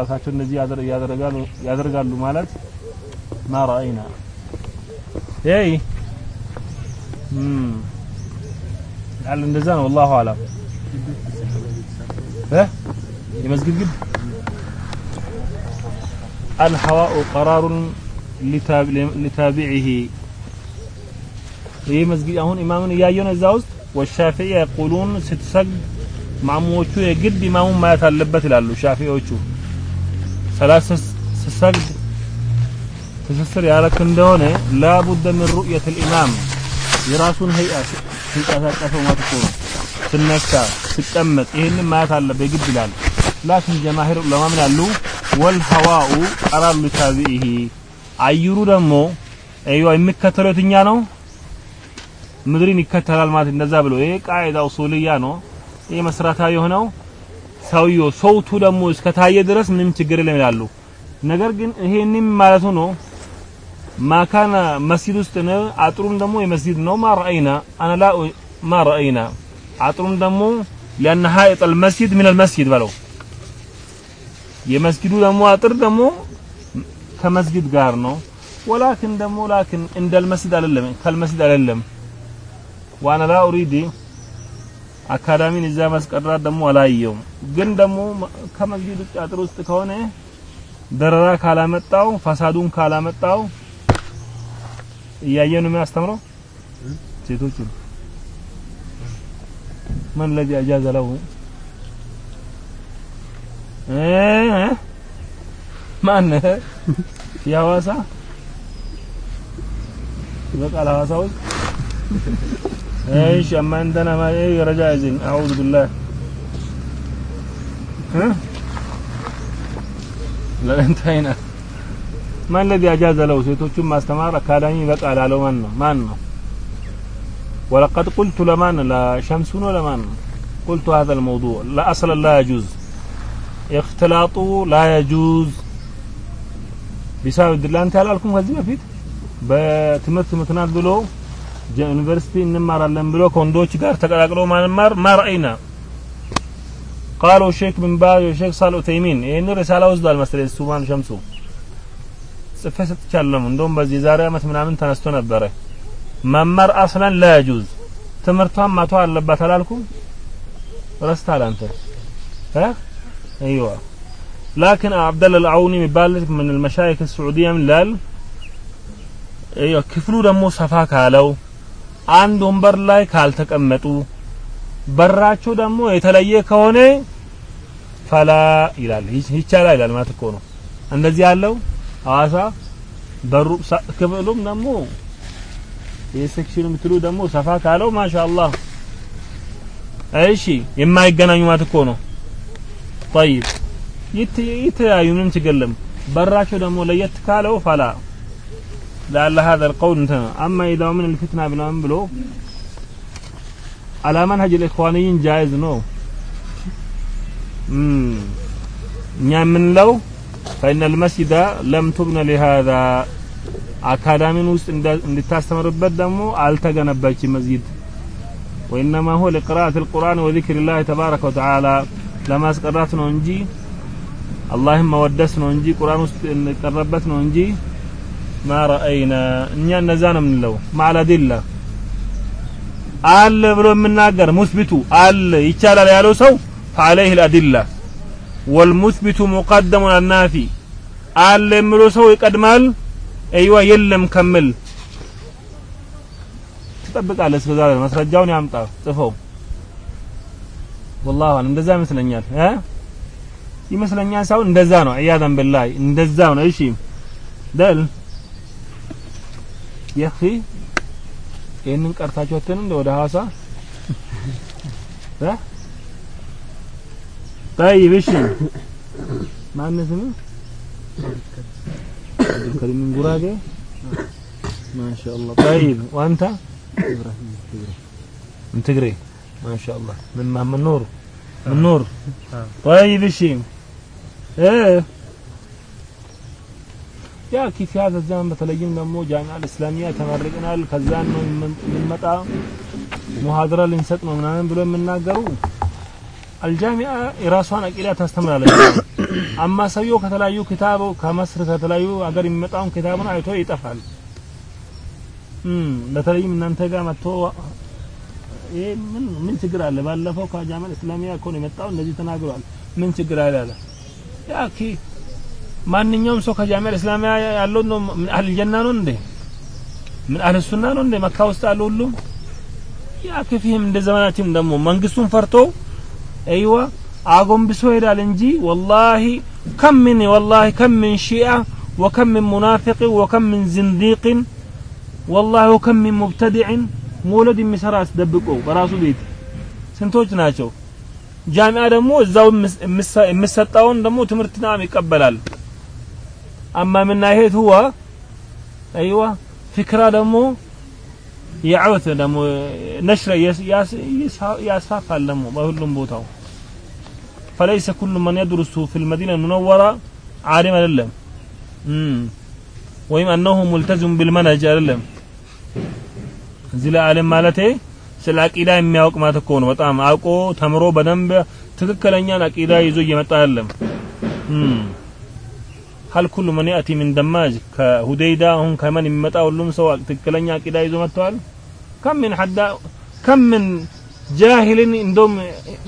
ራሳቸው እንደዚህ ያደርጋሉ ያደርጋሉ ማለት ማ ረአይና ይይ ላል እንደዛ ነው والله اعلم እ የመስጊድ ግድ الهواء قرار لتابعه ይህ መስጊድ አሁን ኢማምን እያየው ነው እዛ ውስጥ ወሻፊዒ የቁሉን ስትሰግድ ማሙዎቹ የግድ ኢማሙን ማየት አለበት ይላሉ ሻፊዎቹ ሰላት ስትሰግድ ትስስር ያረክ እንደሆነ ላቡደ ምን ሩእየት ልኢማም የራሱን ሀይአ ሲንቀሳቀሰው ማለት ነው። ስነካ ስቀመጥ ይህንን ማየት አለበት ግድ ይላል። ላኪን ጀማሂር ዑለማ ምን ያሉ ወልሀዋኡ ቀራሩ ሊታቢኢሂ አየሩ ደግሞ አይዋ የሚከተለው የትኛ ነው። ምድርን ይከተላል ማለት እንደዛ ብሎ ይሄ ቃዒዳ ኡሱልያ ነው። ይሄ መሰረታዊ የሆነው ሰውየው ሰውቱ ደግሞ እስከታየ ድረስ ምንም ችግር የለም ይላሉ። ነገር ግን ይሄንም ማለቱ ነው ማካና መስጊድ ውስጥ ነው። አጥሩም ደግሞ የመስጊድ ነው። ማራአይና አነላ ማራአይና አጥሩም ደግሞ ሊያነ ሀይጠል መስጊድ ሚነል መስጊድ በለው የመስጊዱ ደግሞ አጥር ደግሞ ከመስጊድ ጋር ነው። ወላኪን ደግሞ ላኪን እንደል መስጊድ አይደለም ከል አይደለም ዋና ላ ኡሪዲ አካዳሚን እዚያ ማስቀራት ደግሞ አላየውም። ግን ደግሞ ከመስጊድ ውጭ አጥር ውስጥ ከሆነ ደረራ ካላመጣው ፋሳዱን ካላመጣው እያየ ነው የሚያስተምረው። ሴቶች ማን ለዚ አጃዘ ለው ማን የሐዋሳ በቃ ለሐዋሳ ውስጥ ايش اما عندنا ما ايه رجائزين اعوذ بالله ها لا انتهينا ما الذي اجاز له ሴቶቹን ማስተማር አካዳሚ ይበቃል ያለው ማን ነው ማን ነው ولقد قلت لمن لا شمس ولا من قلت هذا الموضوع لا اصلا لا يجوز اختلاط لا يجوز بسبب ድላንት ያላልኩም ከዚህ በፊት በትምህርት ምክንያት ብሎ ዩኒቨርሲቲ እንማራለን ብሎ ከወንዶች ጋር ተቀላቅሎ ማንማር ማርአይና ቃሉ ሼክ ብን ባዝ ሼክ ሳል ኡተይሚን ይህን ሪሳላ ወስዷል መሰለኝ እሱ ማን ሸምሱ ጽፌ ሰጥቻለሁ እንደውም በዚህ ዛሬ አመት ምናምን ተነስቶ ነበረ መማር አስለን ላያጁዝ ትምህርቷን ማቷ አለባት አላልኩም ረስታል አንተ ها ايوه لكن عبد الله العوني የሚባል من المشايخ السعوديه من ላል ክፍሉ ደግሞ ሰፋ ካለው አንድ ወንበር ላይ ካልተቀመጡ በራቸው ደግሞ የተለየ ከሆነ ፈላ ይላል ይቻላል ይላል ማለት እኮ ነው እንደዚህ ያለው ሐዋሳ በሩ ክፍሉም ደግሞ የሴክሽን የምትሉ ደግሞ ሰፋ ካለው ማሻአላህ እሺ የማይገናኙ ማለት እኮ ነው طيب ይተያዩ ምንም ችግር የለም በራቸው ደግሞ ለየት ካለው ፈላ لعل هذا القول انتهى أما إذا من الفتنة بنام بلو على منهج الإخوانيين جائز نو نعم من لو فإن المسجد لم تبنى لهذا አካዳሚን ውስጥ እንድታስተምርበት ደግሞ አልተገነባች መስጊድ ወኢነማ ሁወ ለቅራአት القرآن وذكر الله تبارك وتعالى ለማስቀራት ነው እንጂ አላህን መወደስ ነው እንጂ ቁርአን ውስጥ እንቀረበት ነው እንጂ ማ ረአይና እኛ እነዛ ነው የምንለው ማዕለዲላ አለ ብሎ የምናገር ሙስቢቱ አለ ይቻላል ያለው ሰው ፈዐለይህ ልአዲላ ወልሙስቢቱ ሙቀደሙን አናፊ አለ የሚለው ሰው ይቀድማል አይዋ የለም ከምል ትጠብቃለህ እስከዛ ማስረጃውን ያምጣ ጽፈው والله አሁን እንደዛ ይመስለኛል እ ይመስለኛል ሰው እንደዛ ነው አያዘን بالله እንደዛ ነው እሺ ደል የኺ ይህንን ቀርታችሁ አትንም እንደ ወደ ሐዋሳ እ طيب እሺ ማን ስምህ عبد الكريم من قراقة ما شاء الله طيب وأنت إبراهيم من تقري ما شاء الله من من نور من نور طيب إيشي إيه ያ ኪፍ ያዘ ዘመን በተለይም ደግሞ ጃሚዓ እስላሚያ ተመርቀናል ከዛን ነው የምንመጣ ሙሐደራ ልንሰጥ ነው ምናምን ብሎ የምናገሩ አልጃሚዓ የራሷን አቂዳ ታስተምራለች አማ ሰውየው ከተለያዩ ኪታብ ከመስር ከተለያዩ ሀገር የሚመጣውን ኪታቡን አይቶ ይጠፋል። በተለይም እናንተ ጋር መጥቶ ይሄ ምን ምን ችግር አለ? ባለፈው ከጃማል እስላሚያ እኮ ነው የመጣው እንደዚህ ተናግሯል። ምን ችግር አለ አለ ያኪ ማንኛውም ሰው ከጃሚያ እስላሚያ ያለው ነው ምን አህል ጀና ነው እንዴ? ምን አህል ሱና ነው እንዴ? መካ ውስጥ ያለው ሁሉም ያኪ ፊህም እንደ ዘመናችን ደግሞ መንግስቱን ፈርቶ አይዋ አጎንብሶ ይሄዳል እንጂ ወላሂ ከም ምን ወላሂ ከም ምን ሺአ ወከም ምን ሙናፊቅ ወከም ምን ዝንዲቅ ወላሂ ወከም ምን ሙብተዲዕ መውለድ የሚሰራ አስደብቆ በራሱ ቤት ስንቶች ናቸው። ጃሚዓ ደግሞ እዛው የሚሰጠውን ደግሞ ትምህርት ይቀበላል። አማ ምን ናሄት ሁዋ አይዋ ፍክራ ደግሞ የዓወት ደግሞ ነሽረ ያስፋፋል ደግሞ በሁሉም ቦታው فليس كل من يدرس في المدينة المنورة عالم አይደለም ወይም أنه ملتزم بالمنهج አይደለም እዚህ ላይ ዓለም ማለቴ ስለ አቂዳ የሚያውቅ ማለት እኮ ነው። በጣም አውቆ ተምሮ በደንብ ትክክለኛን አቂዳ ይዞ እየመጣ አይደለም። ሀል ኩሉ መን ያእቲ ምን ደማጅ ከሁዴይዳ አሁን ከመን የሚመጣ ሁሉም ሰው ትክክለኛ አቂዳ ይዞ መጥተዋል። ከም ምን ሐዳ ከም ምን ጃሂልን እንደውም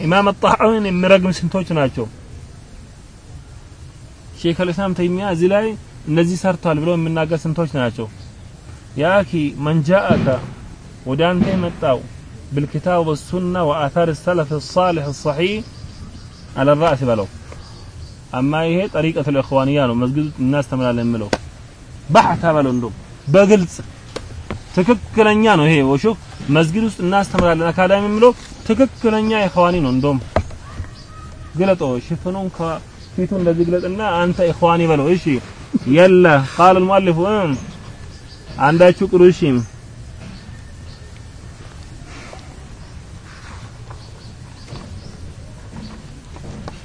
ኢማም አጣሐዊን የሚረግም ስንቶች ናቸው። ሼክ አልእስላም ተይሚያ እዚህ ላይ እነዚህ ሰርቷል ብለው የሚናገር ስንቶች ናቸው። ያኪ መን ጃአከ ወደ አንተ የመጣው بالكتاب والسنة وآثار السلف الصالح الصحيح على الرأس بلو أما هي طريقة الإخوانية ነው መስጊድ እናስተምራለን የምለው በሐታ በለው እንደው በግልጽ ትክክለኛ ነው ይሄ ወሹ መስጊድ ውስጥ እናስተምራለን አካዳሚ የምለው ትክክለኛ ኢኽዋኒ ነው እንደውም ግለጦ ሽፍኑን ከፊቱ እንደዚህ ግለጥና አንተ ኢኽዋኒ በለው እሺ የላ قال المؤلف አንዳችሁ ቅሩ እሺ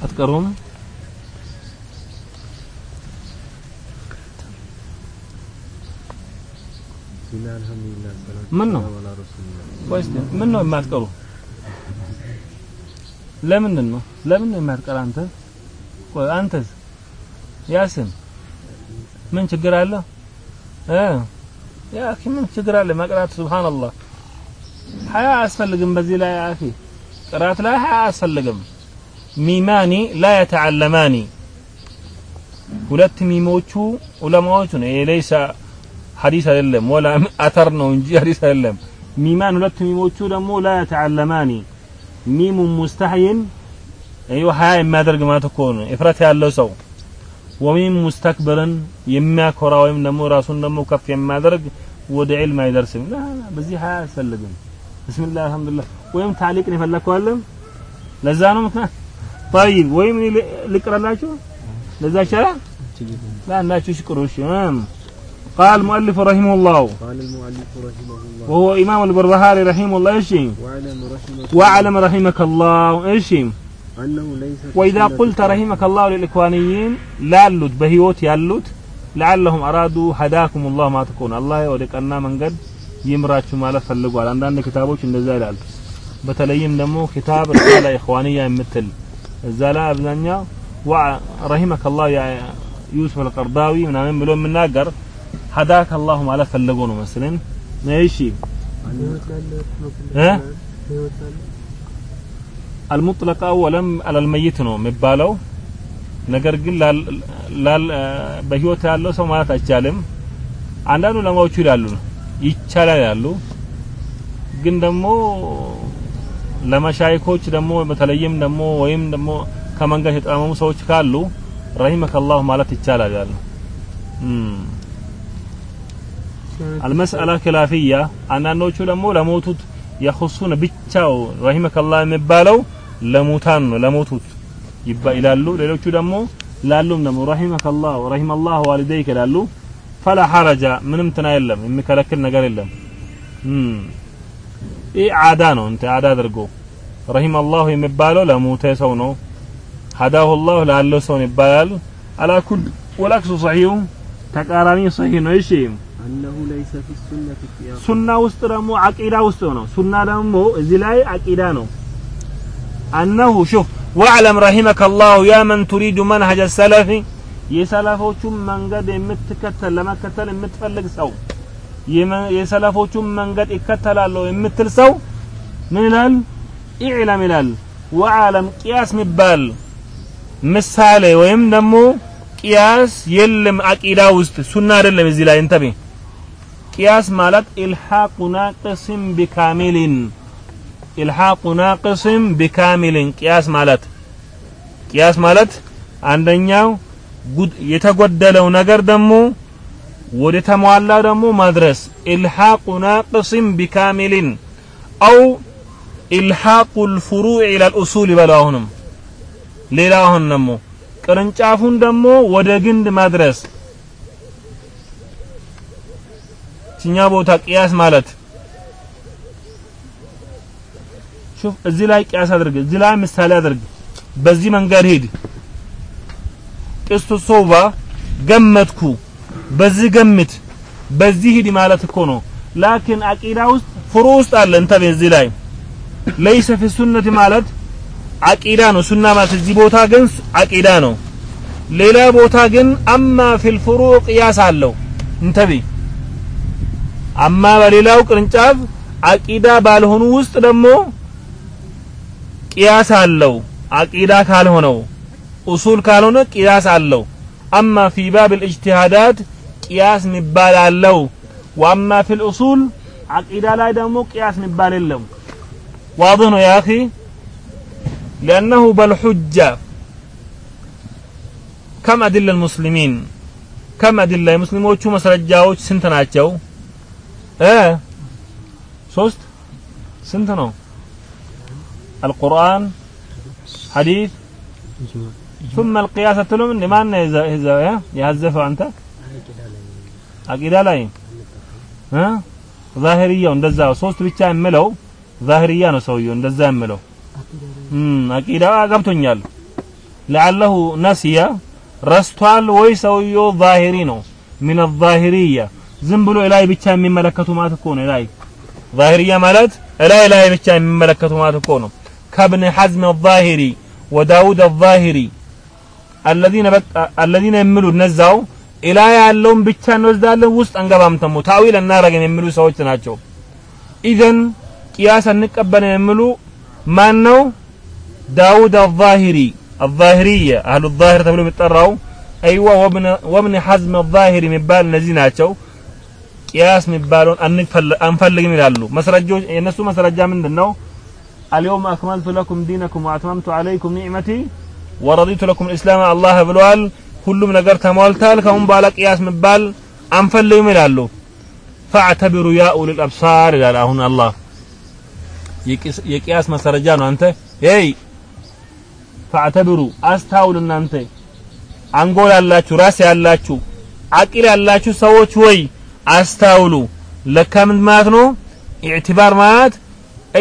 አትቀሩም ምን ነው ወይስ ምን ነው የማትቀሩ? ለምንድን ነው ለምን ነው የማትቀር አንተ? ቆይ አንተስ? ያስን ምን ችግር አለ? እ ያ አኺ ምን ችግር አለ? መቅራት ሱብሃንአላህ። ሀያ አያስፈልግም በዚህ ላይ አኺ። ቅራት ላይ ሀያ አያስፈልግም። ሚማኒ ላ የተዓለማኒ። ሁለት ሚሞቹ ዑለማዎቹ ነው። የሌይሳ ሐዲስ አይደለም ወላ አተር ነው እንጂ ሐዲስ አይደለም ሚማን ሁለት ሚሞቹ ደግሞ ላ የተዓለማኒ ሚሙ ሙስተሕይን አዩ ሀያ የሚያደርግ ማለት እኮ ነው እፍረት ያለው ሰው ወሚም ሙስተክብርን የሚያኮራ ወይም ደግሞ ራሱን ደግሞ ከፍ የሚያደርግ ወደ ዒልም አይደርስም በዚህ ሀያ አያስፈልግም ብስሚላህ አልሐምዱሊላህ ወይም ታሊቅ ነው የፈለግከዋለም ለዛ ነው ምክንያት طيب ወይም ልቅራላችሁ ለዛ ይቻላል ለአንዳችሁ ሽቅሩ እሺ قال المؤلف رحمه الله قال المؤلف رحمه الله وهو إمام البربهاري رحمه الله إيش واعلم رحمك واعلم رحمك الله إيش أنه ليس في وإذا السنة قلت رحمك الله للإخوانيين لالوت بهيوت يالوت لعلهم أرادوا هداكم الله ما تكون الله ወደቀና መንገድ ይምራችሁ ማለት ፈልጓል አንዳንድ ክታቦች እንደዛ ይላሉ በተለይም ደግሞ ኪታብ ሪሳላ ኢኽዋንያ የምትል እዛ ላይ አብዛኛው ረሂመከ አላህ ያ ዩሱፍ አልቀርዳዊ ምናምን ብሎ የምናገር ሀዳከ አላሁ ማለት ፈልጎ ነው መስልን እሺ። እ? አልሙጥለቅ አወለም አለልመይት ነው የሚባለው። ነገር ግን በህይወት ያለው ሰው ማለት አይቻልም። አንዳንዱ ለማዎቹ ይላሉ ይቻላል ያሉ ግን ደግሞ ለመሻይኮች ደግሞ በተለይም ደግሞ ወይም ደግሞ ከመንገድ የተጣመሙ ሰዎች ካሉ ረሂመከ አላሁ ማለት ይቻላል ያሉ አልመስአላ ኪላፊያ አንዳንዶቹ ደግሞ ለሞቱት የኹሱን ብቻው ረሂመከ አላህ የሚባለው ለሙታን ነው ለሞቱት ይላሉ። ሌሎቹ ደግሞ ላሉም ደግሞ ረሂመከ አላህ ረሂመ አላህ ዋሊደይክ ይላሉ። ፈላ ሐረጃ ምንም ትና የለም የሚከለክል ነገር የለም። ይህ ዓዳ ነው። እንተ ዓዳ አድርጎ ረሂም አላሁ የሚባለው ለሞተ ሰው ነው። ሀዳሁ ላሁ ላለው ሰው ይባላል። አላኩል ወላክሱ ሰሒሁ ተቃራኒ ሰሒህ ነው። እሺ أنه ليس في السنة في ሱና ውስጥ ደግሞ አቂዳ ውስጥ ነው ሱና ደግሞ እዚህ ላይ አቂዳ ነው አነሁ ሹፍ ወዕለም ረሂመከ ላሁ ያ መን ቱሪዱ መንሀጀ ሰለፊ የሰለፎቹን መንገድ የምትከተል ለመከተል የምትፈልግ ሰው የሰለፎቹን መንገድ ይከተላለሁ የምትል ሰው ምን ይላል ኢዕለም ይላል ወዓለም ቅያስ የሚባል ምሳሌ ወይም ደግሞ ቅያስ የለም አቂዳ ውስጥ ሱና አይደለም እዚህ ላይ እንተቤ ቅያስ ማለት ኢልሓቁ ናቅስም ቢካሚልን ኢልሓቁ ናቅስም ቢካሚልን ቅያስ ማለት ቅያስ ማለት አንደኛው የተጎደለው ነገር ደግሞ ወደ ተሟላ ደግሞ ማድረስ። ኢልሓቁ ናቅስም ቢካሚልን አው ኢልሓቁ ልፍሩዕ ኢላ ልኡሱል ይበለው አሁንም። ሌላ አሁን ደግሞ ቅርንጫፉን ደግሞ ወደ ግንድ ማድረስ ችኛ ቦታ ቅያስ ማለት። ሹፍ እዚህ ላይ ቅያስ አድርግ እዚህ ላይ ምሳሌ አድርግ። በዚህ መንገድ ሂድ። ቅስቱ ሶባ ገመትኩ። በዚህ ገምት በዚህ ሂድ ማለት እኮ ነው። ላኪን አቂዳ ውስጥ ፍሩ ውስጥ አለ እንተቤ እዚህ ላይ። ለይሰ ፊ ሱነት ማለት አቂዳ ነው። ሱና ማለት እዚህ ቦታ ግን አቂዳ ነው። ሌላ ቦታ ግን አማ ፊል ፍሩዕ ቅያስ አለው። እንተቤ አማ በሌላው ቅርንጫፍ አቂዳ ባልሆኑ ውስጥ ደግሞ ቂያስ አለው። አቂዳ ካልሆነው ኡሱል ካልሆነ ቂያስ አለው። አማ ፊ ባብ ልእጅቲሃዳት ቂያስ ሚባል አለው። ዋማ ፊል ኡሱል አቂዳ ላይ ደግሞ ቂያስ ሚባል የለም። ዋድህ ነው ያ ሊአነሁ በልሑጃ ከም አድላ ልሙስሊሚን ከም አድላ የሙስሊሞቹ መስረጃዎች ስንት ናቸው? ሶስት ስንት ነው القرآن حديث ثم القياس تلوم لمن يهزفوا أنت አቂዳ ላይ እ ዛሂርያው እንደዛ ሶስት ብቻ የምለው ዛሂርያ ነው ሰውየው እንደዛ የምለው አቂዳ ገብቶኛል ለዓለሁ ነሲያ ረስቷል ወይ ሰውየው ዛሂሪ ነው ሚን ዛሂርያ ዝም ብሎ ላይ ብቻ የሚመለከቱ ማለት እኮ ነው ላይ ዛሂርያ ማለት ላይ ላይ ብቻ የሚመለከቱ ማለት እኮ ነው ከብን ሐዝም الظاهري وداود الظاهري الذين الذين يملوا እነዛው ኢላ ያለውን ብቻ እንወስዳለን ውስጥ አንገባም ተሙ ታዊል እናረገን የሚሉ ሰዎች ናቸው ኢዘን ቅያስ አንቀበልም የሚሉ ማን ነው ዳውድ الظاهري الظاهرية أهل الظاهر ተብሎ የሚጠራው አይዋ ወብነ ወብነ ሐዝም الظاهري የሚባል እነዚህ ናቸው ቅያስ የሚባለውን አንፈልግም ይላሉ። መስረጃዎች የነሱ መስረጃ ምንድን ነው? አልየውም አክመልቱ ለኩም ዲነኩም ወአትመምቱ አለይኩም ኒዕመቲ ወረዲቱ ለኩም ልእስላም አላህ ብለዋል። ሁሉም ነገር ተሟልታል። ከአሁን በኋላ ቅያስ የሚባል አንፈልግም ይላሉ። ፈዕተቢሩ ያ ኡሉል አብሳር ይላል አሁን አላህ የቅያስ መስረጃ ነው። አንተ ሄይ ፈዕተቢሩ አስታውል እናንተ አንጎል ያላችሁ ራስ ያላችሁ አቂል ያላችሁ ሰዎች ወይ አስታውሉ ለካ ምን ማለት ነው ኢዕቲባር ማለት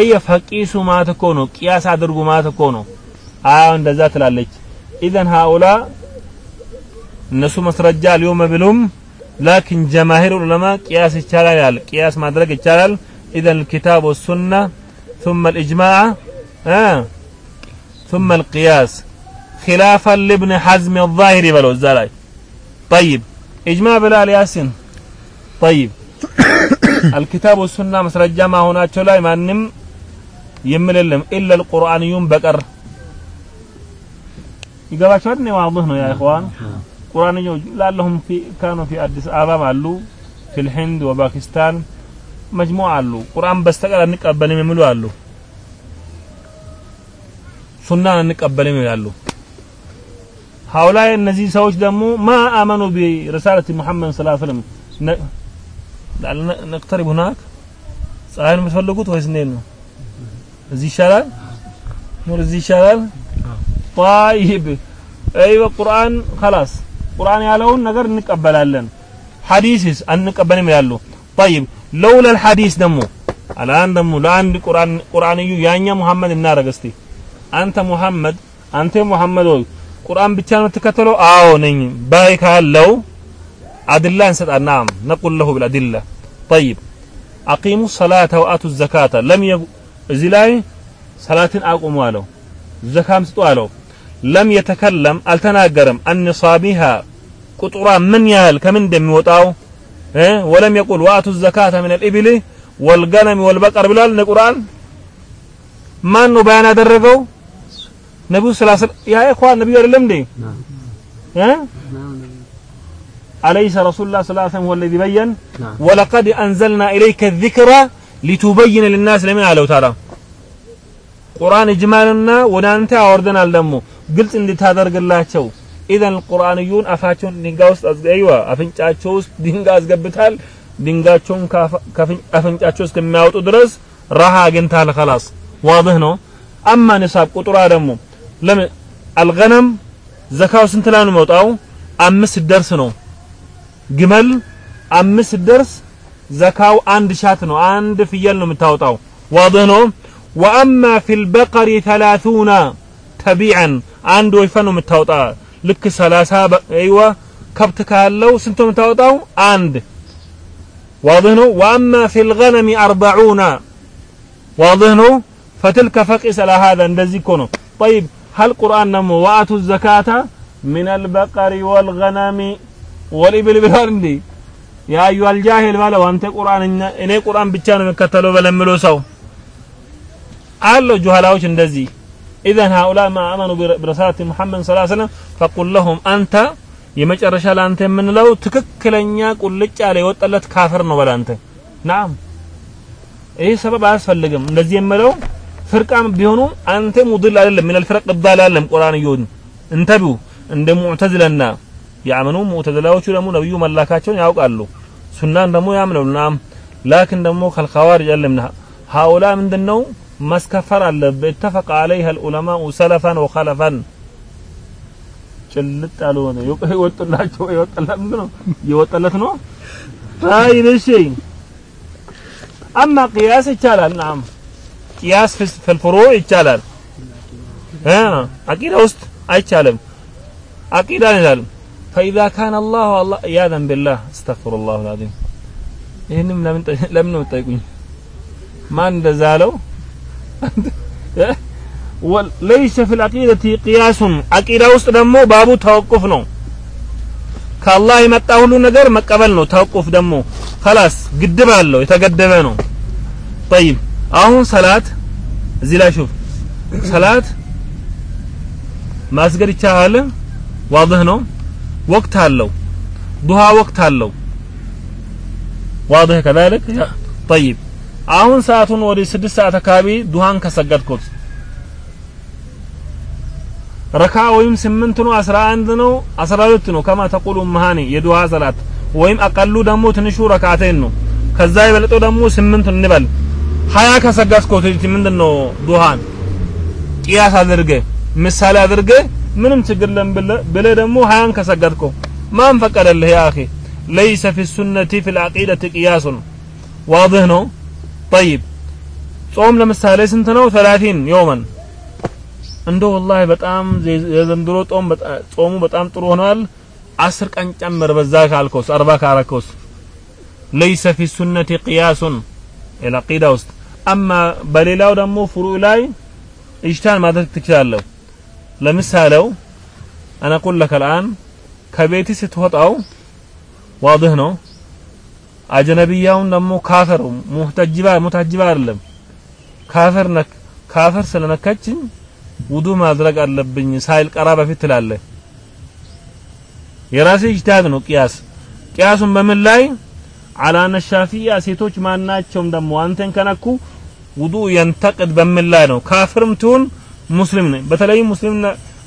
እየ ፈቂሱ ማለት እኮ ነው ቅያስ አድርጉ ማለት እኮ ነው አዎ እንደዛ ትላለች ኢዘን ሃኡላ እነሱ መስረጃ አልዮም ብሉም ላኪን ጀማሂር ዑለማ ቅያስ ይቻላል ያል ቅያስ ማድረግ ይቻላል ኢዘን الكتاب والسنه ثم الاجماع آه. ثم القياس خلافا لابن حزم الظاهري بلو الزلاي طيب اجماع بلال ياسين ጠይብ አልኪታብ ወሱና መስረጃ ማሆናቸው ላይ ማንም የምልልም ኢለ አልቁርአንዩን በቀር ይገባቸዋል። እኔ ዋضህ ነው ያ ኢኽዋን ቁርአንዮ ላለሁም ፊ كانوا في አዲስ አበባም አሉ في الهند وباكستان مجموع አሉ። ቁርአን በስተቀር አንቀበልም የሚሉ አሉ። ሱናን አንቀበልም ይላሉ። هؤلاء እነዚህ ሰዎች ደግሞ ማ አመኑ ቢረሳለት ሙሐመድ ሰለላሁ ዐለይሂ ወሰለም ነቅተሪብ ሁናክ ፀሐይን የምትፈልጉት ወይስ እንዴት ነው እዚህ ይሻላል ኑር እዚህ ይሻላል طيب ايوه ቁርአን خلاص ቁርአን ያለውን ነገር እንቀበላለን ሐዲስስ አንቀበልም ይላሉ طيب لولا الحديث ደሞ አላን ደሞ ለአንድ ቁርአን ቁርአንዩ ያኛ ሙሐመድ እናረግ እስቲ አንተ ሙሐመድ አንተ ሙሐመድ ሆይ ቁርአን ብቻ ነው የምትከተለው አዎ ነኝ ባይ ካለው አድላ እንሰጣል ናም ነቁል ለሁ ብልአድላ ጠይብ። አቂሙ ሰላተ ወአቱ ዘካተ። ለም እዚህ ላይ ሰላትን አቁሙ አለው። ዘካም ስጡ አለው። ለም የተከለም አልተናገረም። አንሳቢሃ ቁጥሯ ምን ያህል ከምን እንደሚወጣው? ወለም የቁል ወአቱ ዘካተ ምን አልኢብል ወልገነም ወልበቀር ብሏል። ቁርአን። ማን ነው በያን ያደረገው? ነብዩ ሰለላሁ ያ እኳ ነብዩ አይደለም እንዴ? أليس رسول الله صلى الله عليه وسلم هو الذي بين نعم. ولقد أنزلنا ለምን አለው ታላ ቁርአን እጅማልና ወደ አንተ አወርደናል ደግሞ ግልጽ እንድታደርግላቸው። ኢዘን ቁርአንዩን አፋቸውን ድንጋይ ውስጥ አዝገይዋ አፍንጫቸው ውስጥ ድንጋይ አስገብታል። ድንጋቸውን ከአፍንጫቸው እስከሚያወጡ ድረስ ረሃ አግኝታል خلاص واضح ነው። አማ ንሳብ ቁጥሯ ደግሞ ለምን? አልገነም። ዘካው ስንት ላይ ነው የሚወጣው? አምስት ደርስ ነው። جمل أمس الدرس زكاو عند شاتنو عند تاو متاوطاو واضنو وأما في البقر ثلاثون تبيعا عند ويفنو متاوطا لك سلاسة أيوة كبتك كالو سنتو متاوطاو عند واضنو وأما في الغنم أربعون واضنو فتلك فقس على هذا اندزي كونو طيب هل قرآن نمو وآتوا الزكاة من البقر والغنم ወሊ ብልብሏል እንዴ? ያ አዩ አልጃሂል ባለው አንተ ቁርአን እኔ ቁርአን ብቻ ነው የምከተለው በለምሎ ሰው አለ። ጁሃላዎች እንደዚህ። ኢዘን ሃኡላ ማ አመኑ ብረሳት ሙሐመድ ሰለላሁ ዐለይሂ ወሰለም ፈቁል ለሁም አንተ የመጨረሻ ለአንተ የምንለው ትክክለኛ ቁልጭ ያለ የወጣለት ካፍር ነው በላንተ ናም። ይህ ሰበብ አያስፈልግም። እንደዚህ የምለው ፍርቃም ቢሆኑ አንተ ሙድል አይደለም ምን አልፍረቅ ባላለም ቁርአን ይሁን እንተቡ እንደ ሙዕተዝለና ያምኑ ሙዕተዝላዎቹ ደግሞ ነብዩ መላካቸውን ያውቃሉ ሱናን ደግሞ ያምነው ናም ላኪን ደግሞ ከልኸዋሪጅ አይደለም ሃኡላ ምንድነው ማስከፈር አለበት اتفق عليها العلماء سلفا وخلفا ጭልጥ ያሉ ነው ይወጥላቸው ይወጥላት ነው ይወጥለት ነው طيب እሺ اما قياس ይቻላል نعم قياس في الفروع ይቻላል ها عقيده ውስጥ አይቻልም عقيده ይላል ፈኢዛ ካን አላሁ ያዘን ቢላህ አስተግፊሩላሁ ልዓዚም ይህንም ለምን ነው ማን እንደዛ አለው? ለይሰ ፊል አቂደቲ ቅያሱን አቂዳ ውስጥ ደግሞ ባቡ ተወቁፍ ነው። ከአላህ የመጣ ሁሉ ነገር መቀበል ነው። ተወቁፍ ደግሞ ከላስ ግድብ አለው፣ የተገደበ ነው። ጠይብ አሁን ሰላት እዚህ ላይ ሹፍ ሰላት ማስገድ ይቻላል። ዋضህ ነው። ወቅት አለው ዱሃ ወቅት አለው واضح كذلك طيب አሁን ሰዓቱን ወደ ስድስት ሰዓት አካባቢ ዱሃን ከሰገድኩት ረካ ወይም ስምንት ነው አስራ አንድ ነው አስራ ሁለት ነው ከማ ተቁሉ መሃኒ የዱሃ ሰላት ወይም አቀሉ ደግሞ ትንሹ ረካቴን ነው ከዛ የበለጠው ደግሞ ስምንት እንበል ሀያ ከሰገድኩት ምንድን ነው ዱሃን ቅያስ አድርገ ምሳሌ አድርገ ምንም ችግር ለም ብለ ደግሞ ሀያን ከሰገድከው። ማን ፈቀደልህ ያ አኼ ለይሰ ፊ ሱነቲ ፊ ልዓቂደት ቅያሱን። ዋضህ ነው። ጠይብ። ጾም ለምሳሌ ስንት ነው? ሰላቲን ዮመን። እንደ ወላሂ በጣም የዘንድሮ ጾም ጾሙ በጣም ጥሩ ሆኗል። አስር ቀን ጨምር በዛ ካልከውስ አርባ ካረከውስ። ለይሰ ፊ ሱነቲ ቅያሱን። የላቂዳ ውስጥ። አማ በሌላው ደግሞ ፍሩዕ ላይ እጅታን ማድረግ ትችላለሁ ለምሳሌው አና ቁል ለከ አልአን ከቤት ስትወጣው ዋድህ ነው። አጀነብያውን ደግሞ ካፈሩ ሙህተጅባ ሙታጅባ አይደለም ካፈር ነክ ካፈር ስለነካችኝ ውዱ ማድረግ አለብኝ ሳይል ቀራ በፊት ትላለ። የራሴ ኢጅቲሃድ ነው ቂያስ ቂያሱን በምን ላይ አላነ ሻፊያ ሴቶች ማናቸውም ደግሞ አንተን ከነኩ ውዱ የንተቅድ በምን ላይ ነው ካፍርም ትሁን ሙስሊም ነኝ። በተለይም ሙስሊምና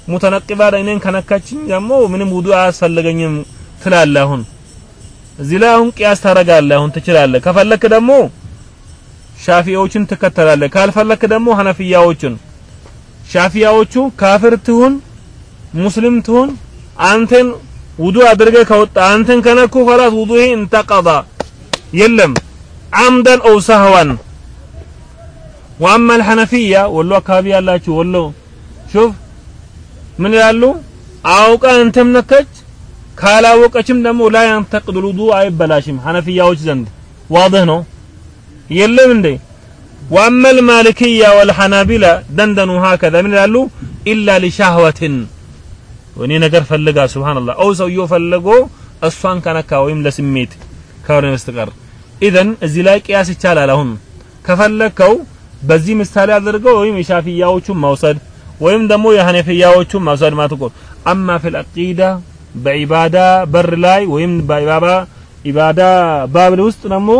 ሙተነቅባ እኔን ከነካችኝ ደግሞ ምንም ውዱ አያስፈልገኝም ትላለ አሁን። እዚህ ላይ አሁን ቅያስ ታረጋለህ አሁን ትችላለህ። ከፈለክ ደግሞ ሻፊዎችን ትከተላለ ካልፈለክ ደግሞ ሐነፊያዎችን። ሻፊያዎቹ ካፍር ትሁን ሙስሊም ትሁን አንተን ውዱ አድርገ ከወጣ አንተን ከነኩ ኸላስ ውዱህ እንተቀዳ። የለም። አምደን ኦው ሰህዋን ዋማ አልሐነፊያ ወሎ አካባቢ ያላችሁ ወሎ ሹፍ ምን ይላሉ? አውቃ እንትም ነከች ካላወቀችም ደግሞ ላይ አንተቅድ ውዱ አይበላሽም። ሐነፊያዎች ዘንድ ዋድህ ነው የለም እንዴ? ዋማ አልማሊኪያ ወልሐናቢላ ደንደኑ ሀከዛ ምን ይላሉ? ኢላ ሊሻህወትን ወኔ ነገር ፈልጋ ሱብሃንአላህ አው ሰውየው ፈለጎ እሷን ከነካ ወይም ለስሜት ካልሆነ በስተቀር ኢዘን እዚህ ላይ ቅያስ ይቻላል። አሁን ከፈለከው በዚህ ምሳሌ አድርገው ወይም የሻፊያዎቹን መውሰድ ወይም ደግሞ የሐነፊያዎቹን መውሰድ ማለት እኮ أما في العقيدة በኢባዳ በር ላይ ወይም በኢባባ ኢባዳ باب ውስጥ ደግሞ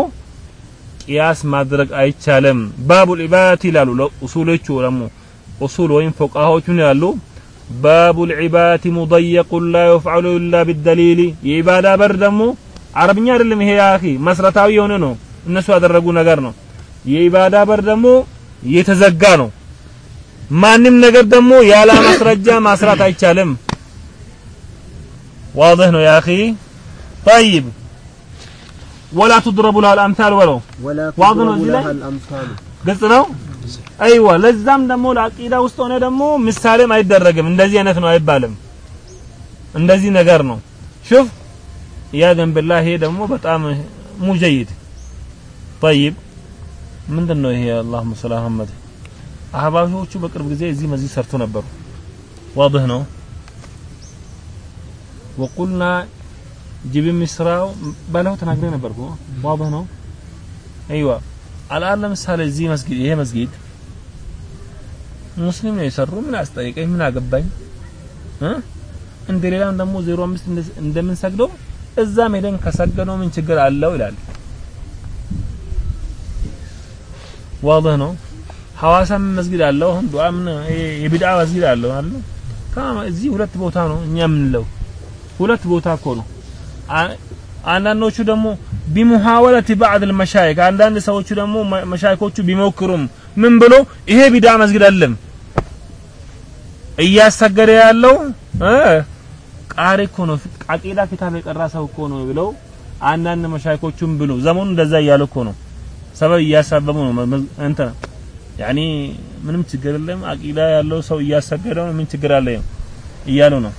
قياس ማድረግ አይቻልም። باب العبادات ይላሉ ለኡሱሎቹ ደግሞ ኡሱል ወይም ፉቃሃዎቹን ይላሉ باب العبادة مضيق لا يفعل إلا بدليل የኢባዳ በር ደግሞ አረብኛ አይደለም ይሄ ያኺ መስረታዊ የሆነ ነው። እነሱ ያደረጉ ነገር ነው። የኢባዳ በር ደግሞ የተዘጋ ነው ማንም ነገር ደግሞ ያለ ማስረጃ ማስራት አይቻልም واضح ነው ያኺ طيب ولا تضرب لها الامثال ولو ولا واضح ነው تضرب እዚህ ላይ لها الأمثال ግልጽ ነው አይዋ ለዛም ደግሞ ለአቂዳ ውስጥ ሆነ ደግሞ ምሳሌም አይደረግም እንደዚህ አይነት ነው አይባልም እንደዚህ ነገር ነው ሹፍ ያ ገንብላ ይሄ ደግሞ በጣም ሙጀይድ طيب ምንድን ነው ይሄ? አላሁመ ሰላ አህመድ አህባሾቹ በቅርብ ጊዜ እዚህ መዚህ ሰርቶ ነበሩ። ዋضህ ነው። ወቁልና ጅብ የሚስራው ባለው ተናግሬ ነበር ዋضህ ነው። አይዋ አልአን ለምሳሌ እዚህ መስጊድ ይሄ መስጊድ ሙስሊም ነው የሰሩ ምን አስጠይቀኝ? ምን አገባኝ? እንደ ሌላም ደግሞ 05 እንደምንሰግደው እዛ ሄደን ከሰገነው ምን ችግር አለው ይላል። ዋضህ ነው። ሐዋሳም መስጊድ አለው። አሁን ዱዓም የቢድዓ መስጊድ አለው አለ ታማ እዚህ ሁለት ቦታ ነው እኛ የምንለው ሁለት ቦታ እኮ ነው። አንዳንዶቹ ደግሞ ቢሙሐወለት ባዕድ መሻይክ አንዳንድ ሰዎቹ ደግሞ መሻይኮቹ ቢሞክሩም ምን ብሎ ይሄ ቢድዓ መስጊድ አለም እያሰገደ ያለው ቃሪ እኮ ነው አቂዳ ኪታብ የቀራ ሰው እኮ ነው ብለው አንዳንድ መሻይኮቹም ብሎ ዘመኑ እንደዛ እያለ እኮ ነው ሰበብ እያሳበቡ ነው እንተ ያኒ ምንም ችግር የለም አቂዳ ያለው ሰው እያሰገደ ነው ምን ችግር አለ እያሉ ነው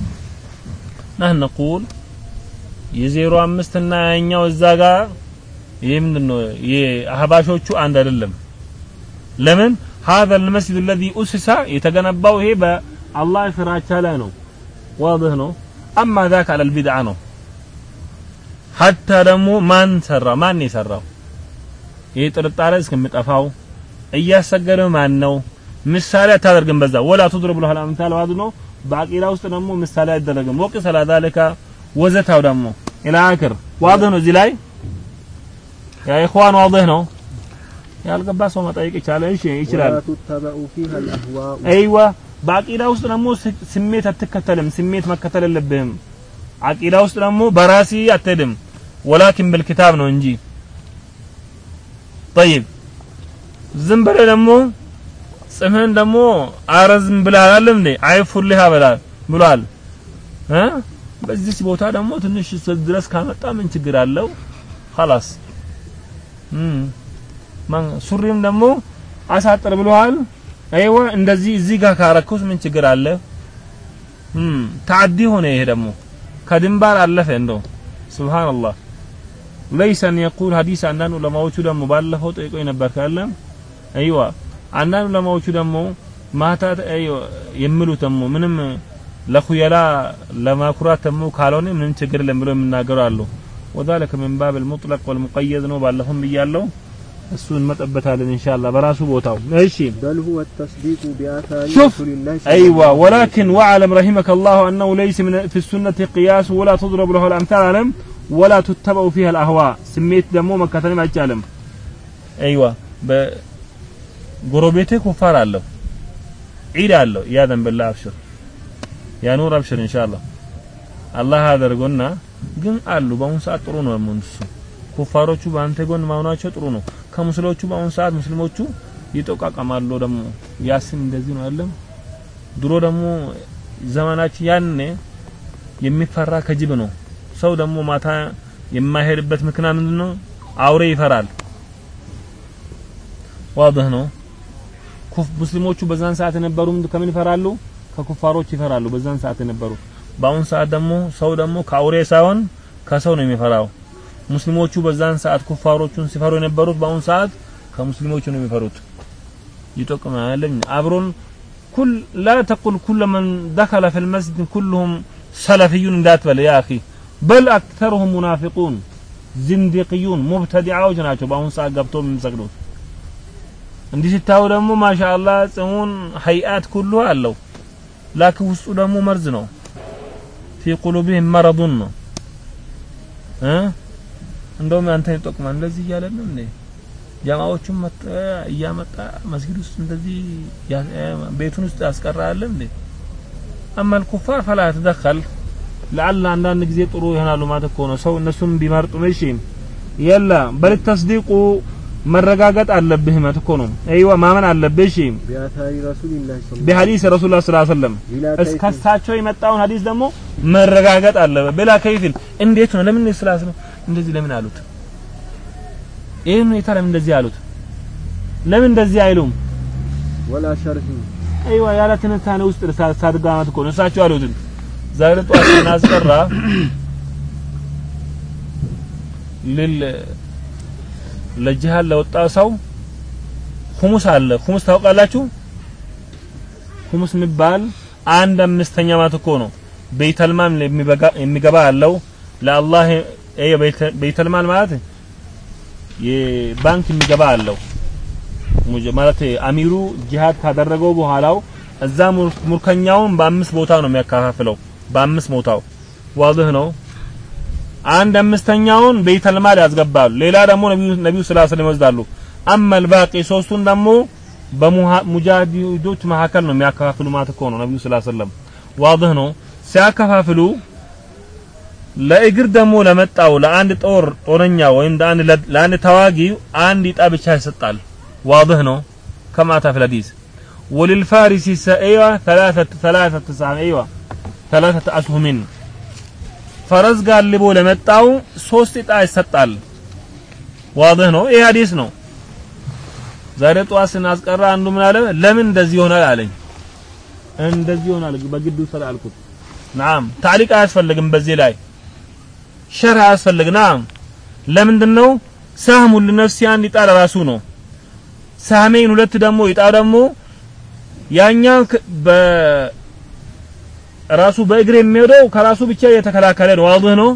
ነህን ነቁል የዜሮ አምስት እና ያኛው እዛ ጋር ይሄ ምንድነው የአህባሾቹ አንድ አይደለም ለምን هذا المسجد الذي أسس የተገነባው ይሄ በአላህ ፍራቻ ላይ ነው واضح ነው اما ذاك على البدعه ነው حتى ደግሞ ማን ሰራ ማን የሰራው ይህ ጥርጣሬ እስከሚጠፋው እያሰገደ ማን ነው ምሳሌ አታደርግም በዛ ወላ ትድርብ ለሁ አምሳል አድኖ በአቂላ ውስጥ ደግሞ ምሳሌ አይደረግም። ወቂ ሰላ ወዘታው ደግሞ ኢላ ዋድህ ነው እዚህ ላይ? ያ ኢኽዋን ዋድህ ነው? ያልገባ ሰው መጠየቅ ይቻላል። እሺ ይችላል። አይዋ በአቂዳ ውስጥ ደግሞ ስሜት አትከተልም። ስሜት መከተል የለብህም። አቂዳ ውስጥ ደግሞ በራሲ አትሄድም። ወላኪን ብልክታብ ነው እንጂ طيب ዝም ብለህ ደግሞ ጽምህን ደግሞ አረዝም ብለሃል አይደል እንዴ አይፉልህ ብለሃል ብሏል እ በዚህ ቦታ ደግሞ ትንሽ ድረስ ካመጣ ምን ችግር አለው خلاص እም ማን ሱሪም ደግሞ አሳጥር ብለዋል አይዋ እንደዚህ እዚህ ጋር ካረኩስ ምን ችግር አለ እም ታዲ ሆነ ይሄ ደግሞ ከድንባር አለፈ እንደው ሱብሃንአላህ ليس ان يقول حديث አንዳንድ ዑለማዎቹ ደግሞ ባለፈው ጠይቆኝ ነበር ካለ አይዋ አንዳንድ ዑለማዎቹ ደግሞ ማታ የሚሉት ደግሞ ምንም ለኹየላ ለማኩራት ደግሞ ካልሆነ ምንም ችግር የለም ብሎ የሚናገሩ አሉ وذلك من باب المطلق والمقيد ነው ባለፈውም ብያለሁ እሱ እንመጠበታለን ኢንሻአላህ በራሱ ቦታው እሺ بل هو التصديق بآثار شوف. رسول الله صلى ايوه الله عليه ولكن واعلم رحمك الله انه ليس من في السنه قياس ولا تضرب له الامثال علم ወላ ቱተበው ፊህ አልአህዋ። ስሜት ደግሞ መከተልም አይቻልም። አይዋ በጎረቤቴ ኩፋር አለው። ዒድ አለው። እያዘን ብላ አብሽር ያኑር አብሽር ኢንሻአላህ። አላህ አደርጎና ግን አሉ። በአሁኑ ሰዓት ጥሩ ነው ምንሱ ኩፋሮቹ በአንተ ጎን ማሆናቸው ጥሩ ነው። ከሙስሎቹ በአሁኑ ሰዓት ሙስሊሞቹ ይጠቃቀማሉ ደግሞ። ያስን እንደዚህ ነው አይደለም? ድሮ ደግሞ ዘመናችን ያኔ የሚፈራ ከጅብ ነው። ሰው ደግሞ ማታ የማይሄድበት ምክንያት ምንድነው? አውሬ ይፈራል። ዋضح ነው። ኩፍ ሙስሊሞቹ በዛን ሰዓት የነበሩ ከምን ይፈራሉ? ከኩፋሮች ይፈራሉ በዛን ሰዓት የነበሩ። በአሁን ሰዓት ደግሞ ሰው ደግሞ ከአውሬ ሳይሆን ከሰው ነው የሚፈራው። ሙስሊሞቹ በዛን ሰዓት ኩፋሮቹን ሲፈሩ የነበሩት በአሁን ሰዓት ከሙስሊሞቹ ነው የሚፈሩት። ይጠቅማል አብሮን ኩል ላ ተቁል ኩለ መን ደኸለ ፊ ልመስጅድ ኩልሁም ሰለፊዩን እንዳትበል ያ አኺ በል አክተሩሁም ሙናፊቁን ዝንዲቅዩን ሙብተዲዓዎች ናቸው በአሁን ሰዓት ገብተው የሚሰግዱት። እንዲህ ሲታዩ ደግሞ ማሻአላህ ጽሙን ሀይአት ኩሉ አለው። ላኪን ውስጡ ደግሞ መርዝ ነው። ፊ ቁሉቢህም መረዱን ነው። እ? እንደውም አንተን ይጠቅማል እንደዚህ እያለ ነው እንዴ? ጀማዎቹን እያመጣ መስጊድ ውስጥ እንደዚህ ቤቱን ውስጥ ያስቀራል እንዴ? አመል ኩፋር ፈላ ተደኸል ለአላ አንዳንድ ጊዜ ጥሩ ይሆናሉ ማለት እኮ ነው። ሰው እነሱም ቢመርጡ እሺ የላ በል ተስዲቁ መረጋገጥ አለብህ ማለት እኮ ነው። አይዋ ማመን አለብህ። እሺ በሐዲስ ረሱል ላ ስላ ሰለም እስከሳቸው የመጣውን ሐዲስ ደግሞ መረጋገጥ አለብህ። ብላ ከይፊል እንዴት ነው? ለምን ስላስ ነው እንደዚህ ለምን አሉት? ይህን ሁኔታ ለምን እንደዚህ አሉት? ለምን እንደዚህ አይሉም? ወላ ሸርህ። አይዋ ያለ ትንታኔ ውስጥ ሳድጋ ማለት እኮ ነው። እሳቸው አሉትን ዛሬ ጠዋት ስናስቀራ ልል ለጅሃድ ለወጣ ሰው ሁሙስ አለ። ሁሙስ ታውቃላችሁ? ሁሙስ የሚባል አንድ አምስተኛ ማለት እኮ ነው። ቤተልማል የሚገባ ያለው ለአላህ ቤተልማል ማለት የባንክ የሚገባ አለው። ማለት አሚሩ ጂሃድ ካደረገው በኋላው እዛ ሙርከኛውን በአምስት ቦታ ነው የሚያከፋፍለው በአምስት ቦታው ዋድህ ነው አንድ አምስተኛውን ቤተልማል ያስገባሉ ሌላ ደግሞ ነብዩ ነብዩ ሰለላሁ ዐለይሂ ወሰለም ይወስዳሉ አመል ባቂ ሶስቱን ደግሞ በሙጃሂዶች መካከል ነው የሚያከፋፍሉ ማለት እኮ ነው ነብዩ ሰለላሁ ዐለይሂ ወሰለም ዋድህ ነው ሲያከፋፍሉ ለእግር ደግሞ ለመጣው ለአንድ ጦር ጦረኛ ወይም ለአንድ ለአንድ ተዋጊ አንድ ዕጣ ብቻ ይሰጣል واضح ነው كما في الحديث وللفارس ايوه ثلاثه ثلاثه تسعه ተላተተ አስሁሚን ፈረስ ጋልቦ ለመጣው ሶስት እጣ ይሰጣል። ዋضح ነው። ይሄ ሐዲስ ነው። ዛሬ ጠዋት ስናስቀራ አንዱ ምን አለ? ለምን እንደዚህ ይሆናል አለኝ። እንደዚህ ይሆናል በግዱ ሰላ ናም ታሊቅ አያስፈልግም። በዚህ ላይ ሸርህ አያስፈልግ። ናም ለምንድን ነው ሳህሙ ለነፍሲ አንድ እጣ ለራሱ ነው። ሳህሜን ሁለት ደግሞ እጣ ደግሞ ያኛው ራሱ በእግር የሚሄደው ከራሱ ብቻ እየተከላከለ ነው። ዋድህ ነው።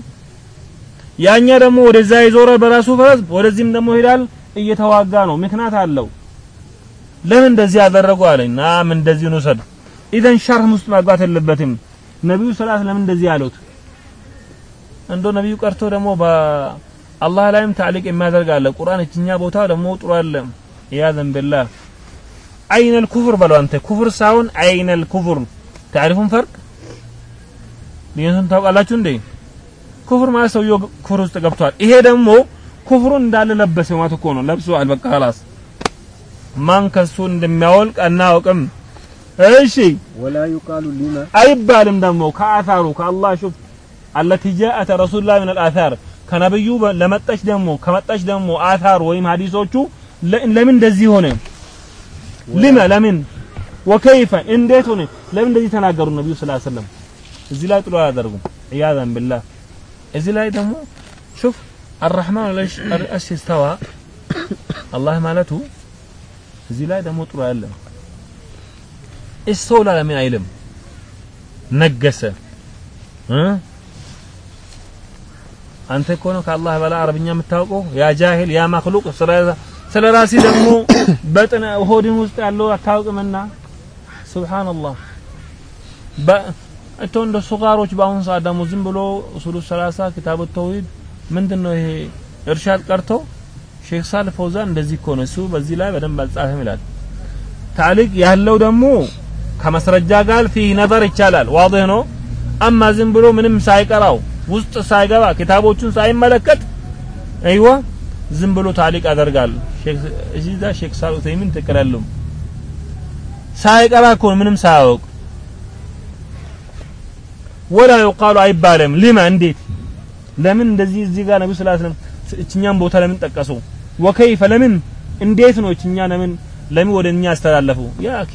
ያኛ ደግሞ ወደዛ ይዞረ በራሱ ፈረስ ወደዚህም ደግሞ ይሄዳል፣ እየተዋጋ ነው። ምክንያት አለው። ለምን እንደዚህ አደረጉ አለና ምን እንደዚህ ነው ሰድ ኢዘን ሸርህ ውስጥ ማግባት የለበትም። ነብዩ ሰለላሁ ለምን እንደዚህ አሉት? እንዶ ነብዩ ቀርቶ ደግሞ በአላህ ላይም ታዕሊቅ የሚያደርግ አለ። ቁርአን እችኛ ቦታ ደግሞ ጥሩ አለ። ኢያዘን ቢላህ አይነል ኩፍር በለው አንተ ኩፍር ሳይሆን አይነል ኩፍር ታሪፉን ፈርቅ ልዩነቱን ታውቃላችሁ እንዴ ኩፍር ማለት ሰውየው ኩፍር ውስጥ ገብቷል ይሄ ደግሞ ኩፍሩን እንዳለ ለበሰ ማለት እኮ ነው ለብሷል በቃ خلاص ማን ከሱ እንደሚያወልቅ አናውቅም እሺ ولا يقال لما አይባልም ደግሞ ከአታሩ ከአላህ ሹፍ التي جاءت رسول الله من الاثار ከነብዩ ለመጣች ደግሞ ከመጣች ደግሞ አታር ወይም ሐዲሶቹ ለምን እንደዚህ ሆነ ለማ ለምን ወከይፈ እንዴት ሆነ ለምን እንደዚህ ተናገሩ ነብዩ ሰለላሁ ዐለይሂ ወሰለም እዚህ ላይ ጥሎ አያደርጉም። ዒያዘን ቢላህ። እዚህ ላይ ደግሞ ሹፍ አራህማን ለሽ ስተዋ አላህ ማለቱ እዚህ ላይ ደግሞ ጥሎ አያለም እስተውላ ለምን አይልም? ነገሰ። አንተ እኮ ነው ከአላህ በላ አረብኛ የምታውቀው። ያ ጃሂል ያ መክሉቅ። ስለ ራሲ ደግሞ በጥነ ሆድን ውስጥ ያለው አታውቅምና። ሱብሃንአላህ። እቶ እንደ ሱጋሮች በአሁኑ ሰዓት ደግሞ ዝም ብሎ ኡሱሉ ሰላሳ ኪታቡ ተውሂድ ምንድነው ይሄ እርሻድ ቀርቶ ሼክ ሳል ፈውዛን እንደዚህ እኮ ነው። እሱ በዚህ ላይ በደንብ አልጻፈም ይላል። ታሊቅ ያለው ደግሞ ከመስረጃ ጋር ፊህ ነበር ይቻላል። ዋضح ነው። አማ ዝም ብሎ ምንም ሳይቀራው ውስጥ ሳይገባ ኪታቦቹን ሳይመለከት አይዋ ዝም ብሎ ታሊቅ ያደርጋል። እዚህ ዳ ሼክ ሳል ኡሰይሚን ተከላሉም ሳይቀራ እኮ ምንም ሳያውቅ ወላ ይቃሉ አይባልም። ሊማ እንዴት? ለምን እንደዚህ እዚህ ጋር ነብዩ ሰለላሁ ዐለይሂ ወሰለም እችኛን ቦታ ለምን ጠቀሱ? ወከይፈ? ለምን? እንዴት ነው እችኛ ለምን ለምን ወደ እኛ አስተላለፉ? ያ አኪ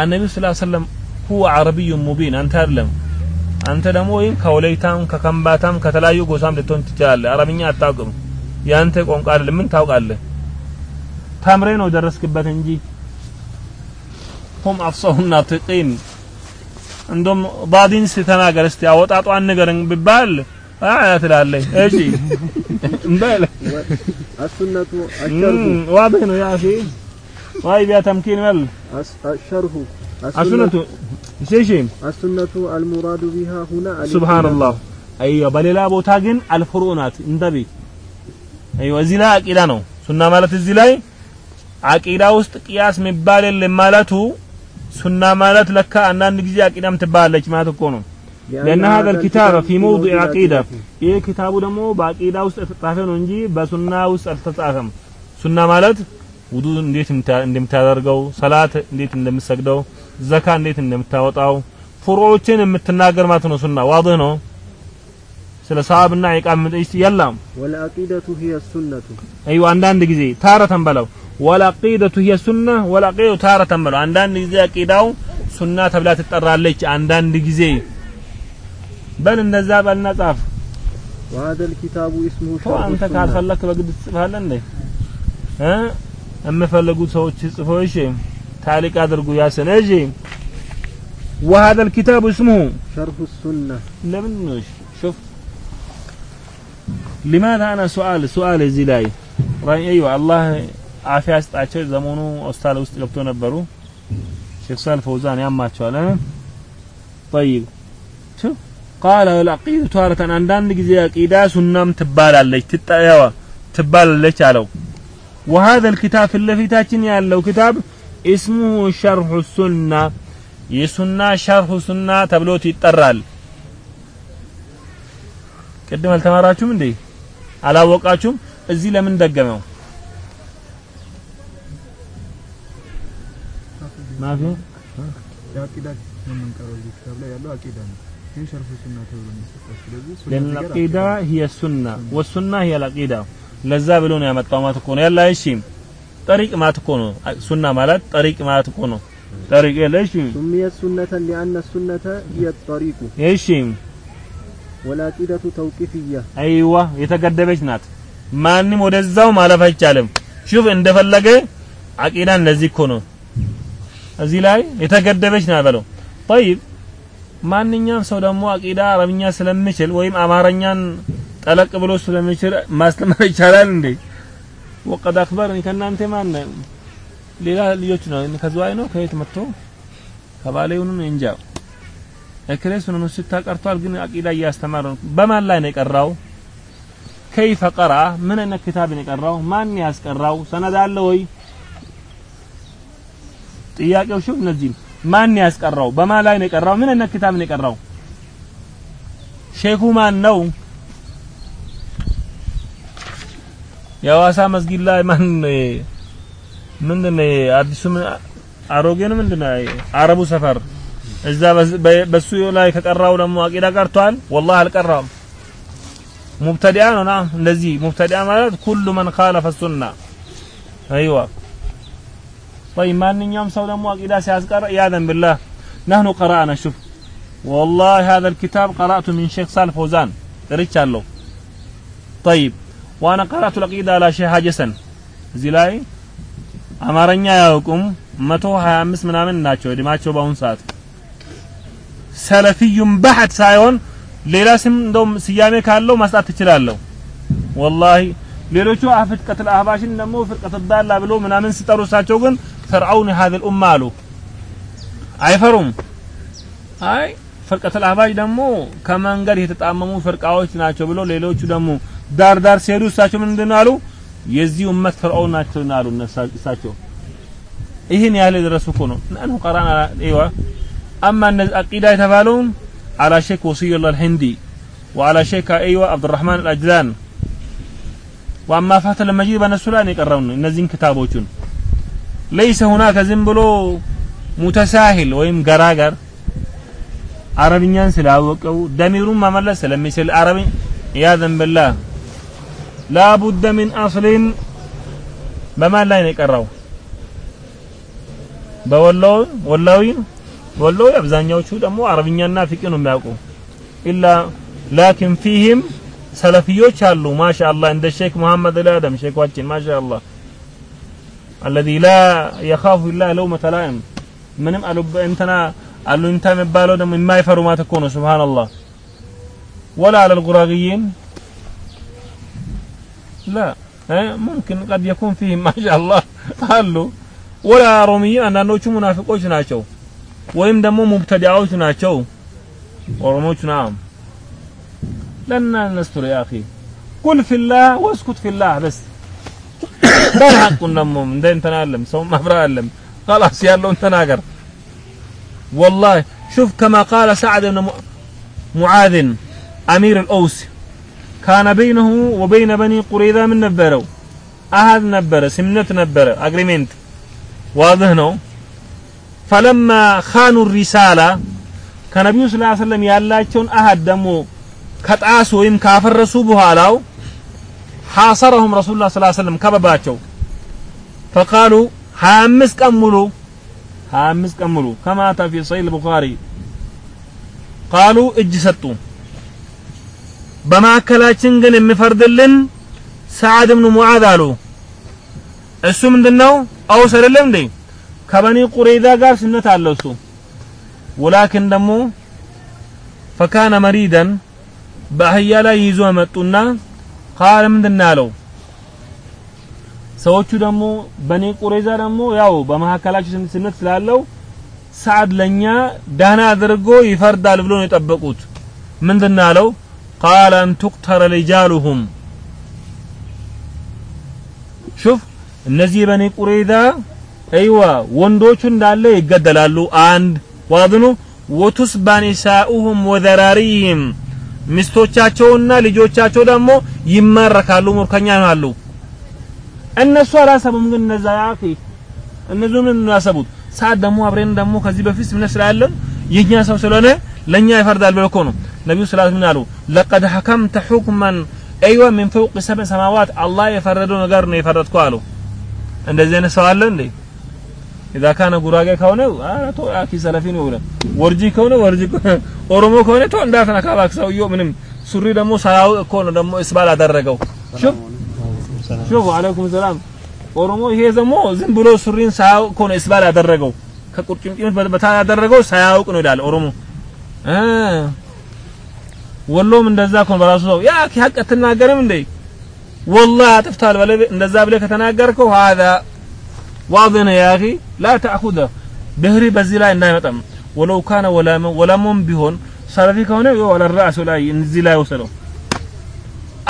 አነቢዩ ስላ ሰለም ሁወ አረቢዩ ሙቢን። አንተ አይደለም። አንተ ደግሞ ወይም ከወለይታም ከከምባታም ከተለያዩ ጎሳም ልትሆን ትችላለህ። አረብኛ አታውቅም። የአንተ ቋንቋ አይደለም። ምን ታውቃለህ? ተምሬ ነው ደረስክበት እንጂ ሁም አፍሰሁና ትቂን እንደም ባዲን ስተናገር እስቲ አወጣጧን ንገረኝ ቢባል አያ ትላለህ። እሺ እንበል አስነቱ አሸርሁ። ዋድህ ነው ያሲ ዋይ ቢያ ተምኪን መል አሸርሁ። አስነቱ እሺ አስነቱ አልሙራዱ ቢሃ ሁና ሱብሃንአላህ። አይ በሌላ ቦታ ግን አልፍሩዕ ናት እንደቢ እዚህ ላይ አቂዳ ነው። ሱና ማለት እዚህ ላይ አቂዳ ውስጥ ቅያስ የሚባል የለም ማለቱ ሱና ማለት ለካ አንዳንድ ጊዜ አቂዳም ትባላለች ማለት እኮ ነው لأن هذا الكتاب في موضع عقيدة ይህ ኪታቡ ደግሞ በአቂዳ ውስጥ የተጻፈ ነው እንጂ በሱና ውስጥ አልተጻፈም ሱና ማለት ውዱ እንዴት እንታ- እንደምታደርገው ሰላት እንዴት እንደምትሰግደው ዘካ እንዴት እንደምታወጣው ፍሩዖችን የምትናገር ማለት ነው ሱና ዋድህ ነው ስለ ሰዋብና ኢቃም ምጥይስ የለም والعقيدة هي السنة አይዋ አንዳንድ ጊዜ ታረተን በለው ወልአቂደቱ ሂየ ሱና ወልአቂደቱ ታረተን በለው አንዳንድ ጊዜ አቂዳው ሱና ተብላ ትጠራለች አንዳንድ ጊዜ በል እንደዛ በልና ጻፍ وهذا الكتاب اسمه ተው شرح አንተ السنة ካልፈለክ በግድ ትጽፋለህ እንዴ እ የምፈልጉት ሰዎች ጽፎ እሺ ታሊቅ አድርጉ ያሰነ እሺ وهذا الكتاب اسمه شرح السنة ለምን ነው እሺ شوف لماذا انا سؤال سؤال እዚህ ላይ ራይ አይዋ አላህ አፊያ ስጣቸው ዘመኑ ሆስፒታል ውስጥ ገብቶ ነበሩ ሼክ ሳል ፈውዛን ያማቸዋል እ طيب شوف قال والعقيدة تارة አንዳንድ ጊዜ አቂዳ ሱናም ትባላለች ትጠያዋ ትባላለች አለው وهذا الكتاب في ለፊታችን ያለው ክታብ اسمه شرح السنة የሱና ሸርሁ ሱና ተብሎት ይጠራል ቅድም አልተማራችሁም እንዴ አላወቃችሁም እዚህ ለምን ደገመው ማለት ነው። የአቂዳ የምንቀረው እዚህ ክታብ ላይ ያለው አቂዳ ነው። ይህን ሸርፍ ሱና ወሱና ሂየ ልአቂዳ ለዛ ብሎ ነው ያመጣው ማለት እኮ ነው። ያለ እሺ ጠሪቅ ማለት እኮ ነው። ሱና ማለት ጠሪቅ ማለት እኮ ነው። ጠሪቅ ለሽ ሱሚየት ሱነተን ሊአነ ሱነተ ሂየ ጠሪቁ። እሺ። ወልአቂደቱ ተውቂፍያ። አይዋ የተገደበች ናት። ማንም ወደዛው ማለፍ አይቻልም። ሹፍ እንደፈለገ አቂዳ እንደዚህ እኮ ነው። እዚህ ላይ የተገደበች ናት በለው طيب ማንኛውም ሰው ደግሞ አቂዳ አረብኛ ስለሚችል ወይም አማርኛን ጠለቅ ብሎ ስለሚችል ማስተማር ይቻላል እንዴ ወቀድ አክበርኒ ከእናንተ ማን ሌላ ልጆች ነው ከዝዋይ ነው ከየት መጥቶ ከባሌውን እንጃ እክሬስ ነው ስታ ቀርቷል ግን አቂዳ እያስተማረ ነው በማን ላይ ነው የቀራው ከይፈ ቀራ ምን አይነት ክታብ ነው የቀራው ማን ያስቀራው ሰነድ አለ ወይ ጥያቄው ሹፍ እነዚህ ማን ያስቀራው በማን ላይ ነው የቀራው ምን አይነት ክታብ ነው የቀራው ሼኹ ማን ነው? የሐዋሳ መስጊድ ላይ ማን ምንድን ነው? አዲሱ አሮጌ ነው? ምንድን ነው? አረቡ ሰፈር እዛ በሱ ላይ ከቀራው ደግሞ አቂዳ ቀርቷል? ወላሂ አልቀራም። ሙብተዲያ ነው። ና እንደዚህ ሙብተዲያ ማለት ኩሉ መን ካለፈ ሱና። አይዋ طيب ማንኛውም ሰው ደግሞ አቂዳ ሲያስቀር ያዘን بالله نحن قرأنا شوف والله هذا الكتاب قرأته من شيخ صالح فوزان قريتشالو طيب وانا قرأت العقيدة على شيخ حاجسن እዚህ ላይ አማርኛ አያውቁም 125 ምናምን ናቸው እድሜያቸው በአሁን ሰዓት ሰለፊዩም በሐት ሳይሆን ሌላ ስም እንደውም ስያሜ ካለው ማስጣት ትችላለሁ ወላሂ ሌሎቹ ፍርቀቱል አህባሽን ደግሞ ፍርቀቱ ዳላ ብሎ ምናምን ሲጠሩ እሳቸው ግን ፈርዐውን هذه الامه አሉ አይፈሩም አይ ፍርቀቱል አህባሽ ደግሞ ከመንገድ የተጣመሙ ፍርቃዎች ናቸው ብሎ ሌሎቹ ደግሞ ዳር ዳር ሲሄዱ እሳቸው ምንድን አሉ የዚህ ኡመት ፈርዖን ናቸው አሉ እነሳ- እሳቸው ይህን ያህል የደረሱ እኮ ነው ነኑ ቀራና ይዋ አማ እነዚህ አቂዳ የተባለውን አላ ሼክ ወሲዩላህ አልሂንዲ ወአላ ሼክ አይዋ አብዱራህማን አልአጅላን ወአማ ፋተል መጂድ በነሱ ላይ ነው የቀረው ነው እነዚህን ክታቦቹን ለይሰ ሁናከ ዝም ብሎ ሙተሳሂል ወይም ገራገር አረብኛን ስላወቀው ደሚሩን መመለስ ስለሚችል አረብ ያዘን ብላህ ላቡደ ሚን አስሊን በማን ላይ ነው የቀራው በወሎ ወላዊ ወሎ አብዛኛዎቹ ደግሞ አረብኛና ፊቅ ነው የሚያውቁ ኢላ ላኪን ፊህም ሰለፊዮች አሉ ማሻአላህ እንደ ሼክ መሐመድ አልአደም ሼኳችን ማሻአላህ الذي لا يخاف الله لومة لائم ምንም አሉ እንትና አሉኝታ የሚባለው ደግሞ የማይፈሩ ማለት እኮ ነው ሱብሃንአላህ ወላ አለል ጉራግይን ላ ሙምኪን ቀድ የኩን ፊህም ማሻአላህ አሉ ወላ ኦሮሚይን አንዳንዶቹ ሙናፊቆች ናቸው ወይም ደግሞ ሙብተዲዓዎች ናቸው ኦሮሞች ናም ለና ነስቱር ያ አኺ ቁል ፊላህ ወስኩት ፊላህ በስ በሐቁን ደግሞ እንደ እንትና አለም ሰው ማፍራ አለም خلاص ያለውን ተናገር والله شوف كما قال سعد بن معاذ أمير الأوس كان بينه وبين بني قريظة من نبروا أهد نبرة سمنت نبرة أجريمنت واضح ነው فلما خانوا الرسالة ከነቢዩ ስ ሰለም ያላቸውን አህድ ደግሞ ከጣሱ ወይም ካፈረሱ በኋላው ሐሰረሁም ረሱሉላ ስ ሰለም ከበባቸው። ፈቃሉ ሀያ አምስት ቀን ሙሉ ሀያ አምስት ቀን ሙሉ ከማታ ፊ ሰሒህ ቡኻሪ ቃሉ እጅ ሰጡ። በማዕከላችን ግን የሚፈርድልን ሰዓድ ብኑ ሙዓዝ አሉ። እሱ ምንድነው? አውስ አይደለም እንዴ? ከበኒ ቁረይዛ ጋር ስነት አለው እሱ። ወላኪን ደግሞ ፈካነ መሪደን በአህያ ላይ ይዞ መጡና ቃል ምንድን ያለው? ሰዎቹ ደግሞ በኒ ቁረይዛ ደግሞ ያው በመካከላቸው ስነት ስላለው ሰዓድ ለኛ ዳህና አድርጎ ይፈርዳል ብሎ ነው የጠበቁት። ምንድን ያለው? ቃል አን ቱቅተረ ሪጃሉሁም። ሹፍ እነዚህ በኒ ቁረይዛ አይዋ ወንዶቹ እንዳለ ይገደላሉ። አንድ ዋድኑ ወቱስባ ኒሳኡሁም ወዘራሪህም ሚስቶቻቸውና ልጆቻቸው ደግሞ ይማረካሉ ሙርከኛ ይሆናሉ። እነሱ አላሰቡም ግን እነዛ ያኺ እነሱ ምን ያሰቡት ሰዓት ደግሞ አብሬን ደግሞ ከዚህ በፊት ስምነት ስላለን የኛ ሰው ስለሆነ ለኛ ይፈርዳል ብለው ነው ነቢዩ ስላት ምን አሉ? ለቀድ ሐከምተ ሑክመን አይወ ሚን ፈውቅ ሰብዕ ሰማዋት አላህ የፈረደው ነገር ነው የፈረድኩ አሉ። እንደዚህ አይነት ሰው አለ እንዴ ኢዛ ካነ ጉራጌ ከሆነ ኧረ ተው አኪ ሰለፊ ነው ብለህ ወርጂ ከሆነ ወርጂ ኦሮሞ ከሆነ ተው እንዳትነካ እባክህ ሰውዬው ምንም ሱሪ ደግሞ ሳያውቅ እኮ ነው ደግሞ እስባል አደረገው ሹፍ ሹፍ ወአለይኩም ሰላም ኦሮሞ ይሄ ደግሞ ዝም ብሎ ሱሪን ሳያውቅ እኮ ነው እስባል ያደረገው ከቁርጭምጭሚት በታ ያደረገው ሳያውቅ ነው ይላል ኦሮሞ እ ወሎም እንደዛ እኮ ነው በራሱ ሰው ያ ሀቅ አትናገርም እንዴ ወላሂ አጥፍታል በለ እንደዛ ብለህ ከተናገርከው هذا واضح يا اخي ላ ተአኹዘ ብህሪ በዚህ ላይ እንዳይመጣም ወለው ካነ ወላሞም ቢሆን ሰለፊ ከሆነ ው ላይ እዚህ ላይ ወሰደው።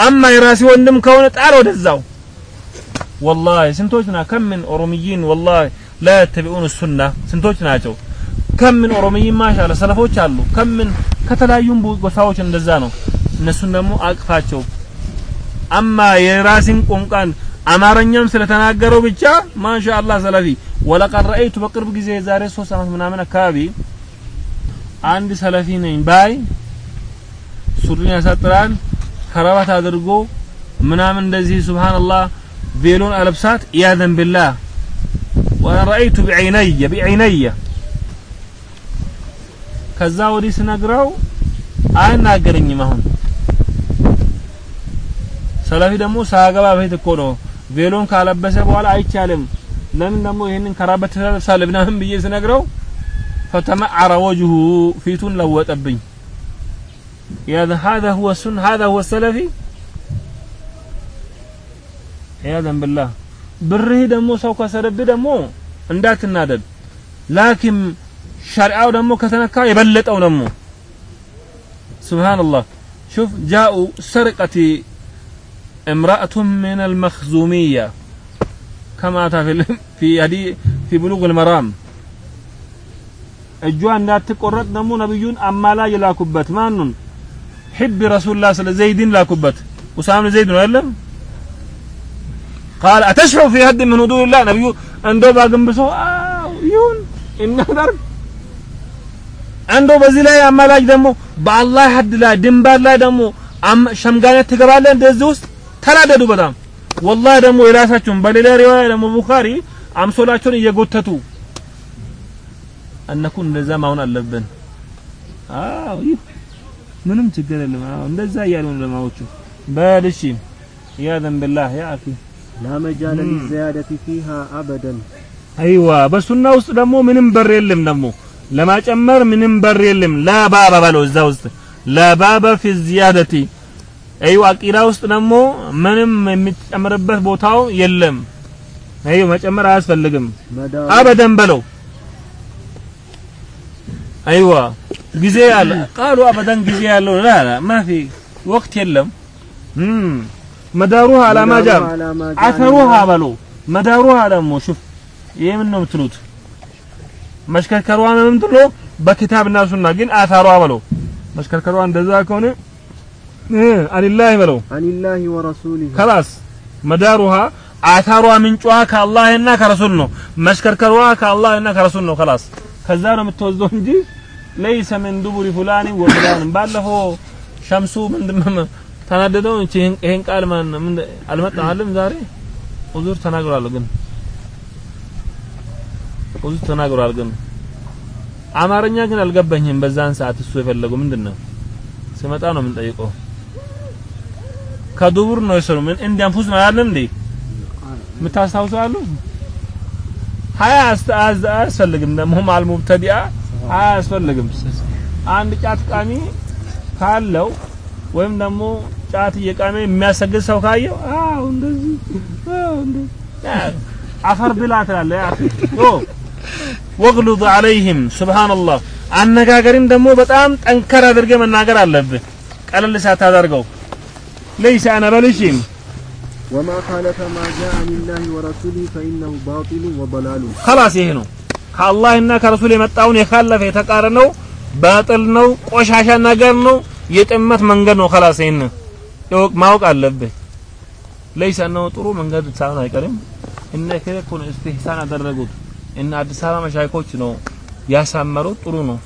አማ የራሲ ወንድም ከሆነ ጣል ወደዛው። ወላሂ ስንቶችና ከም ምን ኦሮምይን ወላሂ ላ የተቢዑን ሱና ስንቶች ናቸው። ከም ምን ኦሮምይን ማሻአላ ሰለፎች አሉ። ከም ምን ከተለያዩም ጎሳዎች እንደዛ ነው። እነሱን ደግሞ አቅፋቸው። أما የራሲን ቋንቋን አማርኛም ስለተናገረው ብቻ ما شاء الله ሰለፊ ወለቀድ ረአይቱ በቅርብ ጊዜ የዛሬ ሶስት አመት ምናምን አካባቢ አንድ ሰለፊ ነኝ ባይ ሱሪን ያሳጥራል ከረባት አድርጎ ምናምን እንደዚህ ሱብሃንአላህ ቬሎን አለብሳት ኢያዘን ቢላህ وانا رايت بعيني بعيني ከዛ ወዲህ ስነግረው አይናገረኝም አሁን ሰለፊ ደግሞ ሳያገባ በፊት እኮ ነው ቬሎን ካለበሰ በኋላ አይቻልም ለምን ደግሞ ይሄንን ከራበት ተለብሳለ ምናምን ብዬ ስነግረው فتمعر وجهه ፊቱን ለወጠብኝ يا هذا هو السن هذا هو السلفي عياذا بالله ብርህ ደግሞ ሰው ከሰደብ ደግሞ እንዳትናደድ ላኪን ሸሪዓው ደግሞ ከተነካ የበለጠው ደግሞ ሱብሃንአላህ شوف جاءوا سرقة امرأة من المخزومية كما أتى في في هدي في بلوغ المرام እጇ እንዳትቆረጥ ደግሞ ነብዩን አማላጅ ላኩበት ማኑን ሒብ ረሱልላህ ስለ ዘይድን ላኩበት ኡሳም ዘይድ ነው አይደለም قال أتشفع في هد من حدود الله ነብዩ እንዶ ባግንብሶ አው ይሁን እናደርግ እንዶ በዚህ ላይ አማላጅ ደግሞ በአላህ ሀድ ላይ ድንበር ላይ ደግሞ ሸምጋነት ትገባለህ እንደዚህ ውስጥ ተናደዱ በጣም ወላህ ደግሞ የራሳቸውን በሌላ ሪዋያ ደግሞ ቡኻሪ አምሶላቸውን እየጎተቱ እነኩ እንደዛ ማሆን አለብን። አዎ ይህ ምንም ችግር የለም። አዎ እንደዛ እያሉ ለማዎቹ። በል እሺ፣ ያዘን ያ አኺ ላ መጃለ ፊሃ አበደን። አይዋ በሱና ውስጥ ደግሞ ምንም በር የለም፣ ደግሞ ለማጨመር ምንም በር የለም። ላ ባባ እዛ ውስጥ ላ ፊ ዚያደቲ እዩ አቂዳ ውስጥ ደግሞ ምንም የሚጨምርበት ቦታው የለም። እዩ መጨመር አያስፈልግም። አበደን በለው አይዋ ጊዜ አለ ቃሉ አበደን ጊዜ ያለው ላላ ማፊ ወቅት የለም። መዳሩሃ አላማ አተሩሃ በለው መዳሩሃ ደግሞ ሹፍ ይሄ ምን ነው የምትሉት? መሽከርከሯ ምንድን ነው? በኪታብና ሱና ግን አታሯ በለው መሽከርከሯ እንደዛ ከሆነ አኒላህ በለው። አኒላህ ወረሱሊህ ከላስ መዳሩሃ አታሯ ምንጯ ከአላህና ከረሱል ነው። መሽከርከሯ ከአላህና ከረሱል ነው ከላስ። ከዛ ነው የምትወዘው እንጂ ለይሰ ምን ዱቡሪ ፉላኒ ወፍላን ባለፈው ሸምሱ ምንድነው ተናደደው? ይህን ቃል ማን አልመጣም ዛሬ? ኡዙር ተናግሯል ግን። ኡዙር ተናግሯል ግን። አማርኛ ግን አልገባኝም በዛን ሰዓት እሱ የፈለገው ምንድነው? ሲመጣ ነው የምንጠይቀው። ከዱቡር ነው የሰሩ ምን እንደ አንፉስ ነው ያለ እንዴ? የምታስታውሰው አሉ? ሀያ አስ- አስ- አያስፈልግም ደግሞ مع المبتدعة አያስፈልግም። አንድ ጫት ቃሚ ካለው ወይም ደግሞ ጫት እየቃመ የሚያሰግድ ሰው ካየው አው እንደዚህ አው እንደዚህ። አፈር ብላ ትላለህ يا أخي ኦ! واغلظ عليهم ሱብሃንአላህ አነጋገርን ደግሞ በጣም ጠንከር አድርገህ መናገር አለብህ። ቀለል ሳታደርገው ለይሰ አነ በልሽም وما خالف ما جاء عن الله ورسوله فإنه باطل وضلال خلاص ይሄ ነው ከአላህና ከረሱል የመጣውን የካለፈ የተቃረነው ባጥል ነው ቆሻሻ ነገር ነው የጥመት መንገድ ነው خلاص ይሄን ይወቅ ማወቅ አለብህ ለይሰ ነው ጥሩ መንገድ ሳይሆን አይቀርም እነ ከኮ ነው ኢስቲህሳን አደረጉት እነ አዲስ አበባ መሻይኮች ነው ያሳመሩት ጥሩ ነው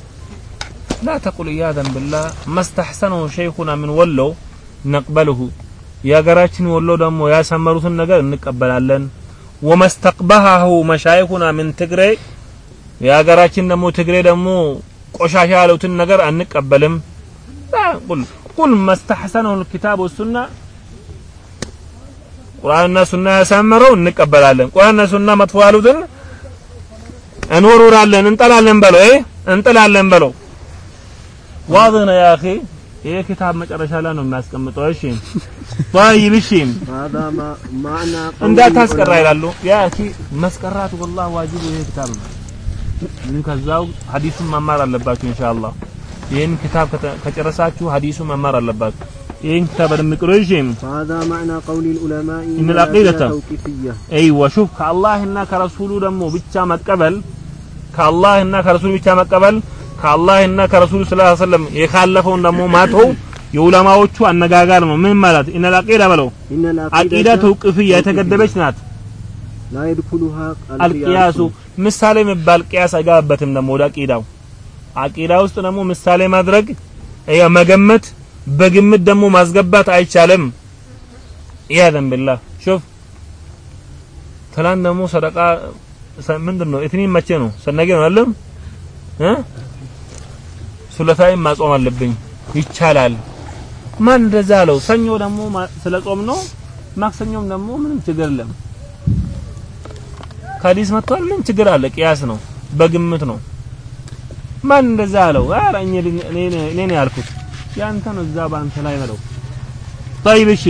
لا تقل يا ذنب بالله ما استحسنه شيخنا من ወሎ ነቅበልሁ። የሀገራችን ወሎ ደግሞ ያሰመሩትን ነገር እንቀበላለን። ወመስተቅበሃሁ መሻይኹና ምን ትግሬ የሀገራችን ደግሞ ትግሬ ደግሞ ቆሻሻ ያሉትን ነገር አንቀበልም። ቁል መስተሐሰነው ልኪታብ ወሱና ቁርአንና ሱና ያሳመረው እንቀበላለን። ቁርአንና ሱና መጥፎ ያሉትን እንወርውራለን እንጠላለን በለው። እንጠላለን በለው። ዋዝ ያ ይሄ ኪታብ መጨረሻ ላይ ነው የሚያስቀምጠው እሺ طيب እሺ هذا ما معنى قول እንዳታስቀራ العلماء. ይላሉ ያ እሺ መስቀራት والله ዋጅብ ይሄ ኪታብ ነው ምን ከዛው ሐዲሱን መማር አለባችሁ ኢንሻአላህ ይሄን ኪታብ ከተ- ከጨረሳችሁ ሐዲሱን መማር አለባችሁ ይሄን ኪታብ በደንብ ቅሩ እሺ فهذا معنى قول العلماء إن العقيدة العقيدة توقيفية አይዋ ሹፍ ከአላህና ከረሱሉ ደግሞ ብቻ መቀበል ከአላህና ከረሱሉ ብቻ መቀበል ከአላህና ከረሱሉ ስለ ሰለም የካለፈውን ደግሞ ማተው የኡለማዎቹ አነጋጋር ነው። ምን ማለት ኢነል አቂዳ በለው አቂዳ ተውቅፍያ የተገደበች ናት። አልቅያሱ ምሳሌ የሚባል ቅያስ አይገባበትም። ደግሞ ወደ አቂዳው አቂዳ ውስጥ ደግሞ ምሳሌ ማድረግ መገመት፣ በግምት ደግሞ ማስገባት አይቻልም። ኢያዘን ቢላህ ሹፍ ትላንት ደግሞ ሰደቃ ምንድን ነው? እትኒን መቼ ነው? ሰነገ ነው አይደለም ሱለታይም ማጾም አለብኝ ይቻላል ማን እንደዛ አለው ሰኞ ደግሞ ማ- ስለ ጾም ነው ማክሰኞም ደግሞ ምንም ችግር የለም ከሀዲስ መጥቷል ምን ችግር አለ ቅያስ ነው በግምት ነው ማን እንደዛ አለው ኧረ እኔ ልኝ- እኔ ነኝ- እኔ ነኝ ያልኩት ያንተ ነው እዛ በአንተ ላይ በለው طيب እሺ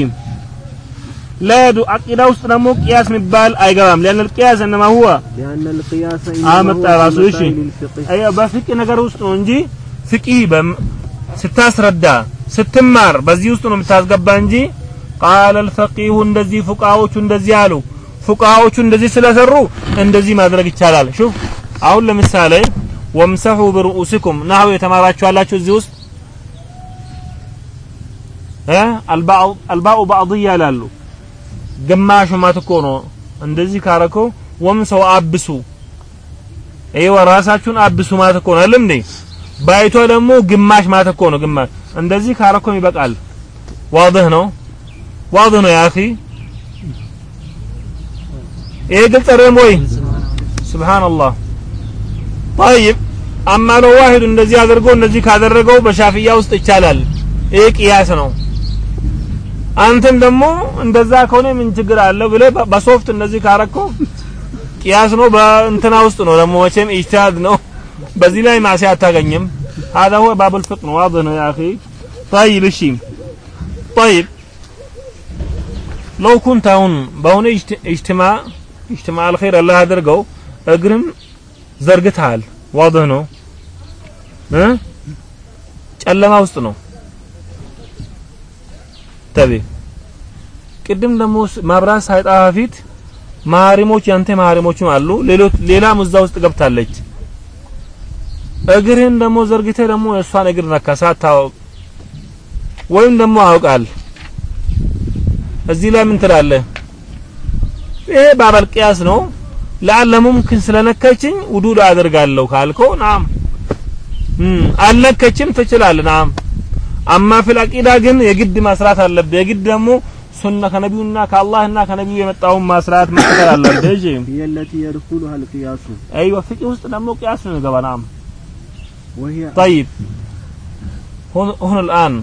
ለዱ አቂዳ ውስጥ ደግሞ ቅያስ የሚባል አይገባም لأن القياس انما هو لأن القياس አመጣ إنما هو ራሱ في እሺ مسائل الفقه አያ በፍቂ ነገር ውስጥ ነው እንጂ ፍቂህ ስታስረዳ ስትማር በዚህ ውስጥ ነው የምታስገባ እንጂ ቃለ አልፈቂሁ እንደዚህ ፉቃዎቹ እንደዚህ አሉ። ፉቃዎቹ እንደዚህ ስለሰሩ እንደዚህ ማድረግ ይቻላል። ሹፍ አሁን ለምሳሌ ወምሰሑ ብርኡሲኩም ናሁ የተማራችሁ አላችሁ እዚህ ውስጥ? አልባኡ ባዕድያ ይላሉ። ግማሹ ማለት ነው። እንደዚህ ካረከው ወምሰው አብሱ። ይሄ ራሳችሁን አብሱ ማለት ነው አይደል ባይቶ ደግሞ ግማሽ ማለት እኮ ነው። ግማሽ እንደዚህ ካረኮም ይበቃል። ዋضح ነው ዋضح ነው ያኺ ይሄ ግልጽ አይደለም ወይ? ሱብሃንአላህ طيب አማ ለው ዋሂድ እንደዚህ አድርጎ እንደዚህ ካደረገው በሻፍያ ውስጥ ይቻላል። ይሄ ቅያስ ነው። አንተም ደግሞ እንደዛ ከሆነ ምን ችግር አለው ብለ በሶፍት እንደዚህ ካረከው ቅያስ ነው። በእንትና ውስጥ ነው ደግሞ መቼም ኢጅቲሃድ ነው። በዚህ ላይ ማሲያ አታገኝም። هذا هو باب الفقه واضح يا اخي طيب እሺ። طيب لو كنت አሁን በሆነ اجتماع اجتماع الخير الله አድርገው እግርም ዘርግተሃል። واضح ነው። እ? ጨለማ ውስጥ ነው። ተቤ። ቅድም ደግሞ ማብራት ሳይጣፋ ፊት ማሪሞች ያንተ ማሪሞችም አሉ። ሌሎች ሌላም እዛ ውስጥ ገብታለች። እግርህን ደግሞ ዘርግተህ ደግሞ እሷን እግር ነካ ሳታውቅ ወይም ደግሞ አውቃል እዚህ ላይ ምን ትላለህ? ይሄ ባበል ቅያስ ነው። ለአለ ሙምክን ስለነከችኝ ውዱእ አደርጋለሁ ካልከው ናም አልነከችም ትችላለህ። ናም አማ ፊል አቂዳ ግን የግድ ማስራት አለብህ። የግድ ደግሞ ሱና ከነቢዩና ከአላህና ከነቢዩ የመጣውን ማስራት መከተል አለብህ። እሺ የለቲ የድኹሉ ሀል አይዋ ፍቂህ ውስጥ ደግሞ ቅያስ ነው ገባ ናም وهي طيب. هون هون الآن.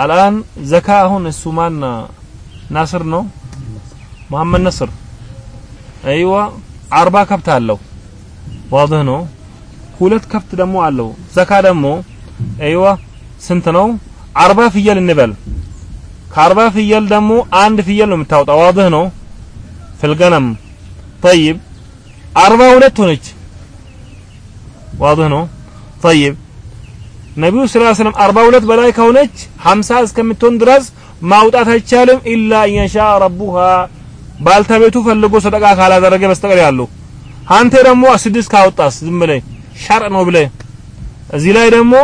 الآن زكاة هون السمان ناصر نو؟ محمد نصر. أيوة. አርባ ከብት አለው ዋዝህ ነው ሁለት ከብት ደግሞ አለው። ዘካ ደግሞ አይዋ ስንት ነው? አርባ ፍየል እንበል። ከአርባ ፍየል ደግሞ አንድ ፍየል ነው የምታወጣ ዋዝህ ነው። ፍልገነም። ጠይብ። አርባ ሁለት ሆነች። ዋضህ ነው? طيب ነቢዩ ስላ ስለም አርባ ሁለት በላይ ከሆነች ሀምሳ እስከምትሆን ድረስ ማውጣት አይቻልም ኢላ እንሻ ረቡሃ። ባልተቤቱ ፈልጎ ሰደቃ ካላደረገ በስተቀር ያሉ። አንተ ደግሞ ስድስት ካወጣስ? ዝም ብለህ ሸርዕ ነው ብለህ። እዚህ ላይ ደግሞ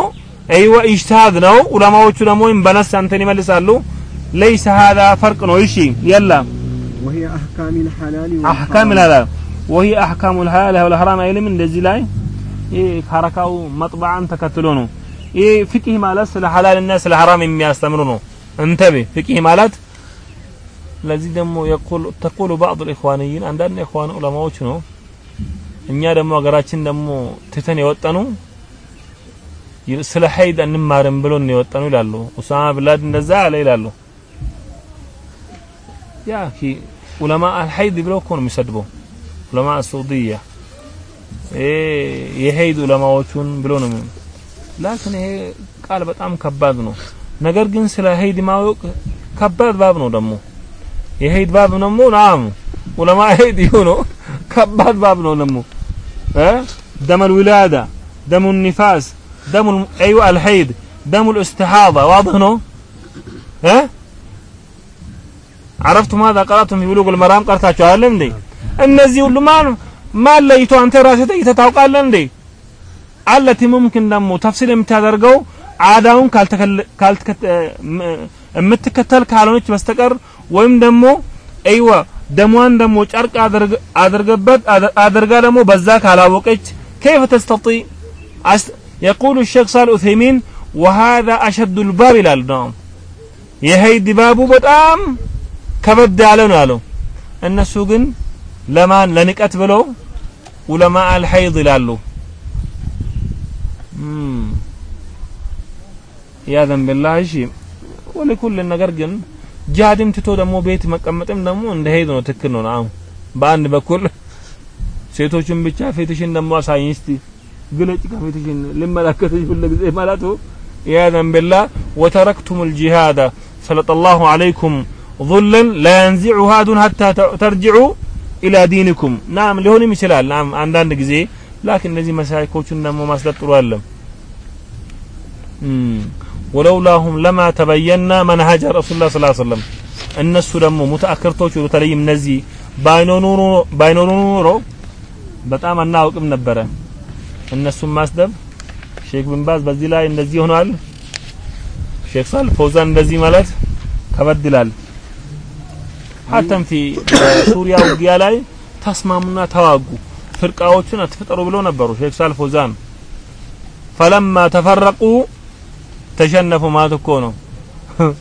አይዋ ኢጅቲሃድ ነው። ዑለማዎቹ ደግሞ በነስ አንተን ይመልሳሉ። ለይሰ ሀዛ ፈርቅ ነው። እሺ የላ وهي أحكام الحلال والحرام وهي أحكام አይልም። እንደዚህ ላይ ይህ ካረካው መጥባዓን ተከትሎ ነው። ይህ ፍቂህ ማለት ስለ ሐላልና ስለ ሐራም የሚያስተምሩ ነው። እንተቤ ፍቂህ ማለት ለዚህ ደግሞ ተቁሉ ባዕዱ ኢኽዋንይን አንዳንድ ኢኽዋን ዑለማዎች ነው። እኛ ደግሞ ሀገራችን ደግሞ ትተን የወጠኑ ስለ ሀይድ እንማርም ብሎ ነው የወጠኑ ይላሉ። ኡሳማ ብላድ እንደዛ አለ ይላሉ። ያ ኡለማ አልሀይድ ብሎ እኮ ነው የሚሰድበው ኡለማ አሱዲያ የሄድ ዑለማዎቹን ብሎ ነው የሚሆነው። ላኪን ይሄ ቃል በጣም ከባድ ነው። ነገር ግን ስለ ሄድ ማወቅ ከባድ ባብ ነው። ደግሞ የሄድ ባብ ደግሞ ናም ዑለማ ሄድ ይሆኖ ከባድ ባብ ነው ደግሞ دم الولادة دم النفاس دم الم... أيوة الحيض دم الاستحاضة واضح نو ها عرفتم ماذا قرأتم في بلوغ المرام قرأتها شو هالم دي النزي واللمان ማን ለይቶ አንተ ራስህ ጠይተህ ታውቃለህ እንዴ አለቲ ሙምኪን ደግሞ ተፍሲል የምታደርገው አዳውን የምትከተል ካልሆነች በስተቀር ወይም ደግሞ አይዋ ደሟን ደግሞ ጨርቅ አድርገበት አድርጋ ደግሞ በዛ ካላወቀች كيف تستطيع يقول الشيخ صالح العثيمين وهذا أشد الباب ይላል ነው የሄይድ ባቡ በጣም ከበድ ያለ ነው ያለው እነሱ ግን ለማን ለንቀት ብለው ዑለማ አልሐይድ ይላሉ ያዘን ቢላህ እሺ ወለኩል ነገር ግን ጂሃድም ትቶ ደግሞ ቤት መቀመጥም ደግሞ እንደ ሄድ ነው ትክክል ነው አሁን በአንድ በኩል ሴቶችን ብቻ ፌትሽን ደግሞ አሳይኝ እስቲ ግለጭ ከፌትሽን ልመለከትሽ ሁሉ ጊዜ ማለቱ ያዘን ቢላህ ወተረክቱም الجهاد سلط الله عليكم ظلا لا ينزعها دون حتى ترجعوا ኢላ ዲንኩም። ናም ሊሆንም ይችላል። ናም አንዳንድ ጊዜ ላኪን እነዚህ መሳይኮቹን ደግሞ ማስለጥሩ አለም ولولاهم لما تبين رسول الله صلى الله عليه وسلم። እነሱ ደግሞ ሙተአክርቶቹ በተለይም እነዚህ ባይኖሩ ኖሮ በጣም አናውቅም ነበረ። እነሱን ማስደብ ሼክ ብን ባዝ በዚህ ላይ እንደዚህ ሆኗል። ሼክ ሳል ፈውዛን እንደዚህ ማለት ከበድ ይላል ሀተም ፊ ሱሪያ ውጊያ ላይ ተስማሙና ተዋጉ ፍርቃዎችን አትፍጠሩ ብለው ነበሩ ሼክ ሳል ፈውዛን ፈለማ ተፈረቁ ተሸነፉ ማለት እኮ ነው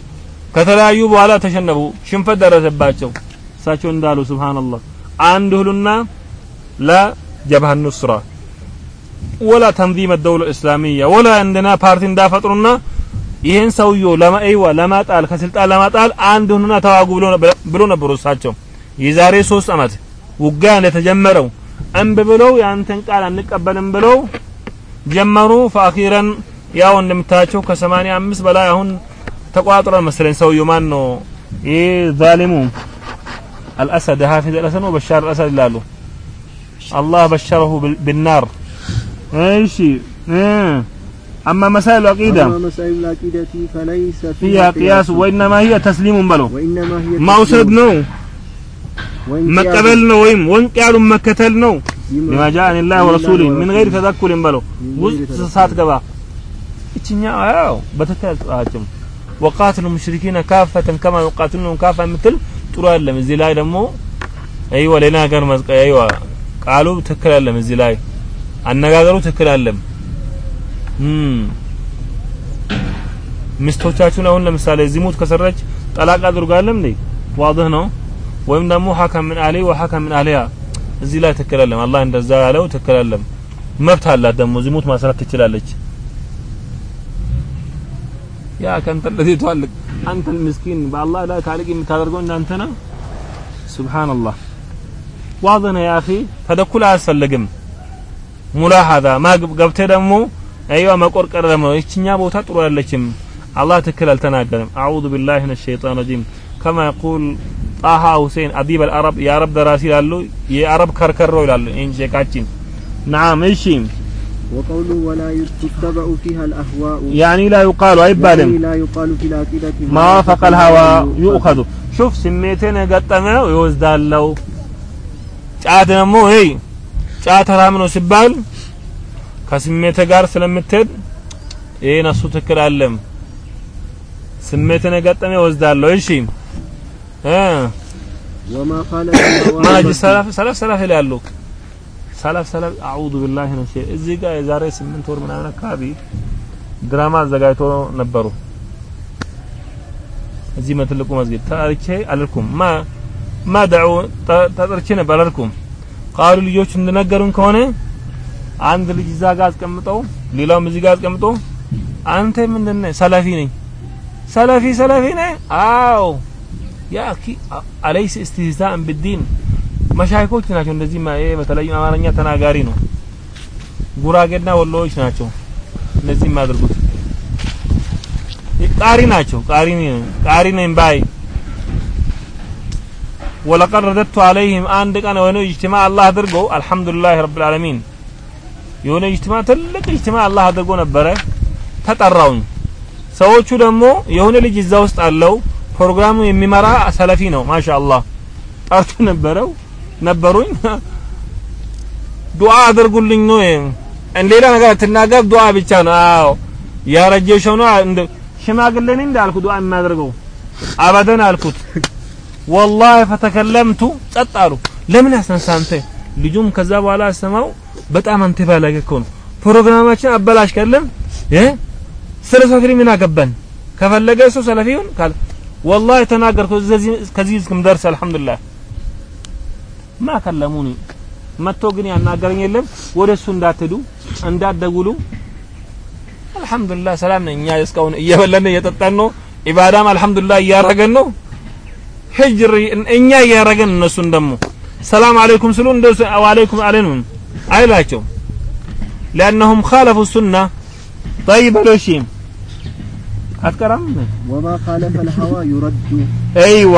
ከተለያዩ በኋላ ተሸነፉ ሽንፈት ደረሰባቸው እሳቸው እንዳሉ ሱብሃንአላህ አንድ ሁሉና ለጀብሃ ኑስራ ወላ ተንዚም الدولة الإسلامية ولا عندنا ፓርቲ እንዳፈጥሩና ይሄን ሰውየው ለማይዋ ለማጣል ከስልጣን ለማጣል አንድ ሁኑና ተዋጉ ብሎ ነበሩ እሳቸው። የዛሬ ሶስት አመት ውጊያ እንደተጀመረው እምቢ ብለው የአንተን ቃል አንቀበልም ብለው ጀመሩ። ፈአኺረን ያው ከሰማንያ አምስት በላይ አሁን ተቋጥሯል መሰለኝ ሰውየው። ማን ነው ይህ ዛሊሙ አልአሰድ ሀፊዝ አልአሰድ ነው? በሻር አልአሰድ ይላሉ። አላህ በሸረሁ ብናር እሺ أما مسائل العقيدة أما مسائل العقيدة فليس فيها قياس وإنما هي تسليم بلو وإنما هي መውሰድ ነው وانقياد መቀበል ነው ወይም ወንቅያሉን መከተል ነው لما لما جاء عن الله ورسوله من غير تذكر بلو ውስጥ ሳትገባ እችኛ አዎ በትክክል አልጻፋችም ወቃትሉ ሙሽሪኪነ ካፈተን ከማ ዩቃትሉን ካፋ የምትል ጥሩ አይደለም እዚህ ላይ ደግሞ አይዋ ሌላ ነገር መዝቀ አይዋ ቃሉ ትክክል አይደለም እዚህ ላይ አነጋገሩ ትክክል አይደለም እም ሚስቶቻችሁን አሁን ለምሳሌ ዚሙት ከሰረች ጠላቅ አድርጓለም እንዴ? ዋضህ ነው። ወይም ደግሞ ሐከም ምን አለይ ወሐከም ምን አለያ እዚህ ላይ ትከለለም አላህ እንደዛ ያለው ትከለለም መብት አላት ደግሞ ዚሙት ማስራት ትችላለች። ያ ከንተ الذي تعلق አንተ ምስኪን በአላህ ላይ ታልቅ የምታደርገው እንዳንተ ነው። ሱብሃንአላህ። ዋضህ ነው ያ ተደኩል አያስፈልግም። ሙላሃዛ ማ ገብተህ ደግሞ አይዋ መቆርቀር ደግሞ ይችኛ ቦታ ጥሩ ያለችም አላህ ትክክል አልተናገረም አዑዙ ቢላሂ ሚነ ሸይጣን ረጂም ከማ የቁል ጣሃ ሁሴን አዲብ አልአረብ የአረብ ደራሲ ይላሉ የአረብ ከርከሮ ይላሉ ይህን ሼካችን ናም እሺ وقوله ولا تتبع فيها الأهواء ያኒ ላ ዩቃሉ አይባልም يعني لا يقال في العقيدة ما وافق الهوى يؤخذ شوف ስሜትን የገጠመው ይወስዳለው ጫት ደግሞ ይሄ ጫት ሐራም ነው ሲባል ከስሜት ጋር ስለምትሄድ ይሄ ነሱ ትክክል አለም ስሜትን የገጠመ ይወስዳለው እሺ እ وما خالف الهوى ማጅ يرد. ሰላፍ ሰላፍ ሰላፍ ይላሉ ሰላፍ ሰላፍ አዑዙ ቢላሂ ነው እዚህ ጋር የዛሬ ስምንት ወር ምናምን አካባቢ ድራማ አዘጋጅቶ ነበሩ እዚህ በትልቁ መስጊድ ተጠርቼ አልልኩም ማ ማ ደዑ ተጠርቼ ነበር አልልኩም ቃሉ ልጆች እንደነገሩን ከሆነ አንድ ልጅ እዛ ጋር አስቀምጠው ሌላውም እዚህ ጋር አስቀምጦ አንተ ምንድን ነህ? ሰለፊ ነኝ። ሰለፊ ሰለፊ ነህ? አዎ። ያ አኺ አለይስ ኢስቲህዛእን ቢዲን መሻይኮች ናቸው እንደዚህ በተለይ አማርኛ ተናጋሪ ነው። ጉራጌና ወሎዎች ናቸው እንደዚህ የሚያደርጉት። ቃሪ ናቸው። ቃሪ قارئ ነኝ ባይ ولقد رددت عليهم አንድ ቀን የሆነ اجتماع አላህ አድርጎ الحمد لله رب العالمين የሆነ اجتماع ትልቅ اجتماع አላህ አድርጎ ነበረ። ተጠራውኝ። ሰዎቹ ደግሞ የሆነ ልጅ እዛ ውስጥ አለው። ፕሮግራሙ የሚመራ ሰለፊ ነው። ማሻአላህ ጠርቶ ነበረው። ነበሩኝ። ዱዓ አድርጉልኝ ነው። ሌላ ነገር ትናገር ዱዓ ብቻ ነው። አዎ። ያረጀ ነው። እንደ ሽማግሌ ነኝ እንዳልኩ ዱዓ የሚያደርገው አበደን አልኩት። ወላሂ ፈተከለምቱ ጸጥ አሉ። ለምን ያስነሳንተ ልጁም ከዛ በኋላ አሰማው በጣም አንተ ባላገ እኮ ነው። ፕሮግራማችን አበላሽ ከለም እ ስለ ሰፊሪ ምን አገባን? ከፈለገ እሱ ሰለፊ ይሁን ካለ ወላሂ ተናገርኩ። እዚህ ከዚህ እስክንደርስ አልሐምዱሊላህ ማ ከለሙኒ መጥቶ ግን ያናገረኝ የለም። ወደሱ እንዳትሄዱ እንዳትደውሉ። አልሐምዱሊላህ ሰላም ነኝ። እኛ እስካሁን እየበላን እየጠጣን ነው። ኢባዳም አልሐምዱሊላህ እያረገን ነው። ሂጅሪ እኛ እያረገን እነሱን ደግሞ ሰላም አለይኩም ስሉ እንደሱ ወአለይኩም አለይኩም አይላቸው لانهم خالفوا السنه طيب لوشي አትቀራም وما خالف الهوى يرد አይዋ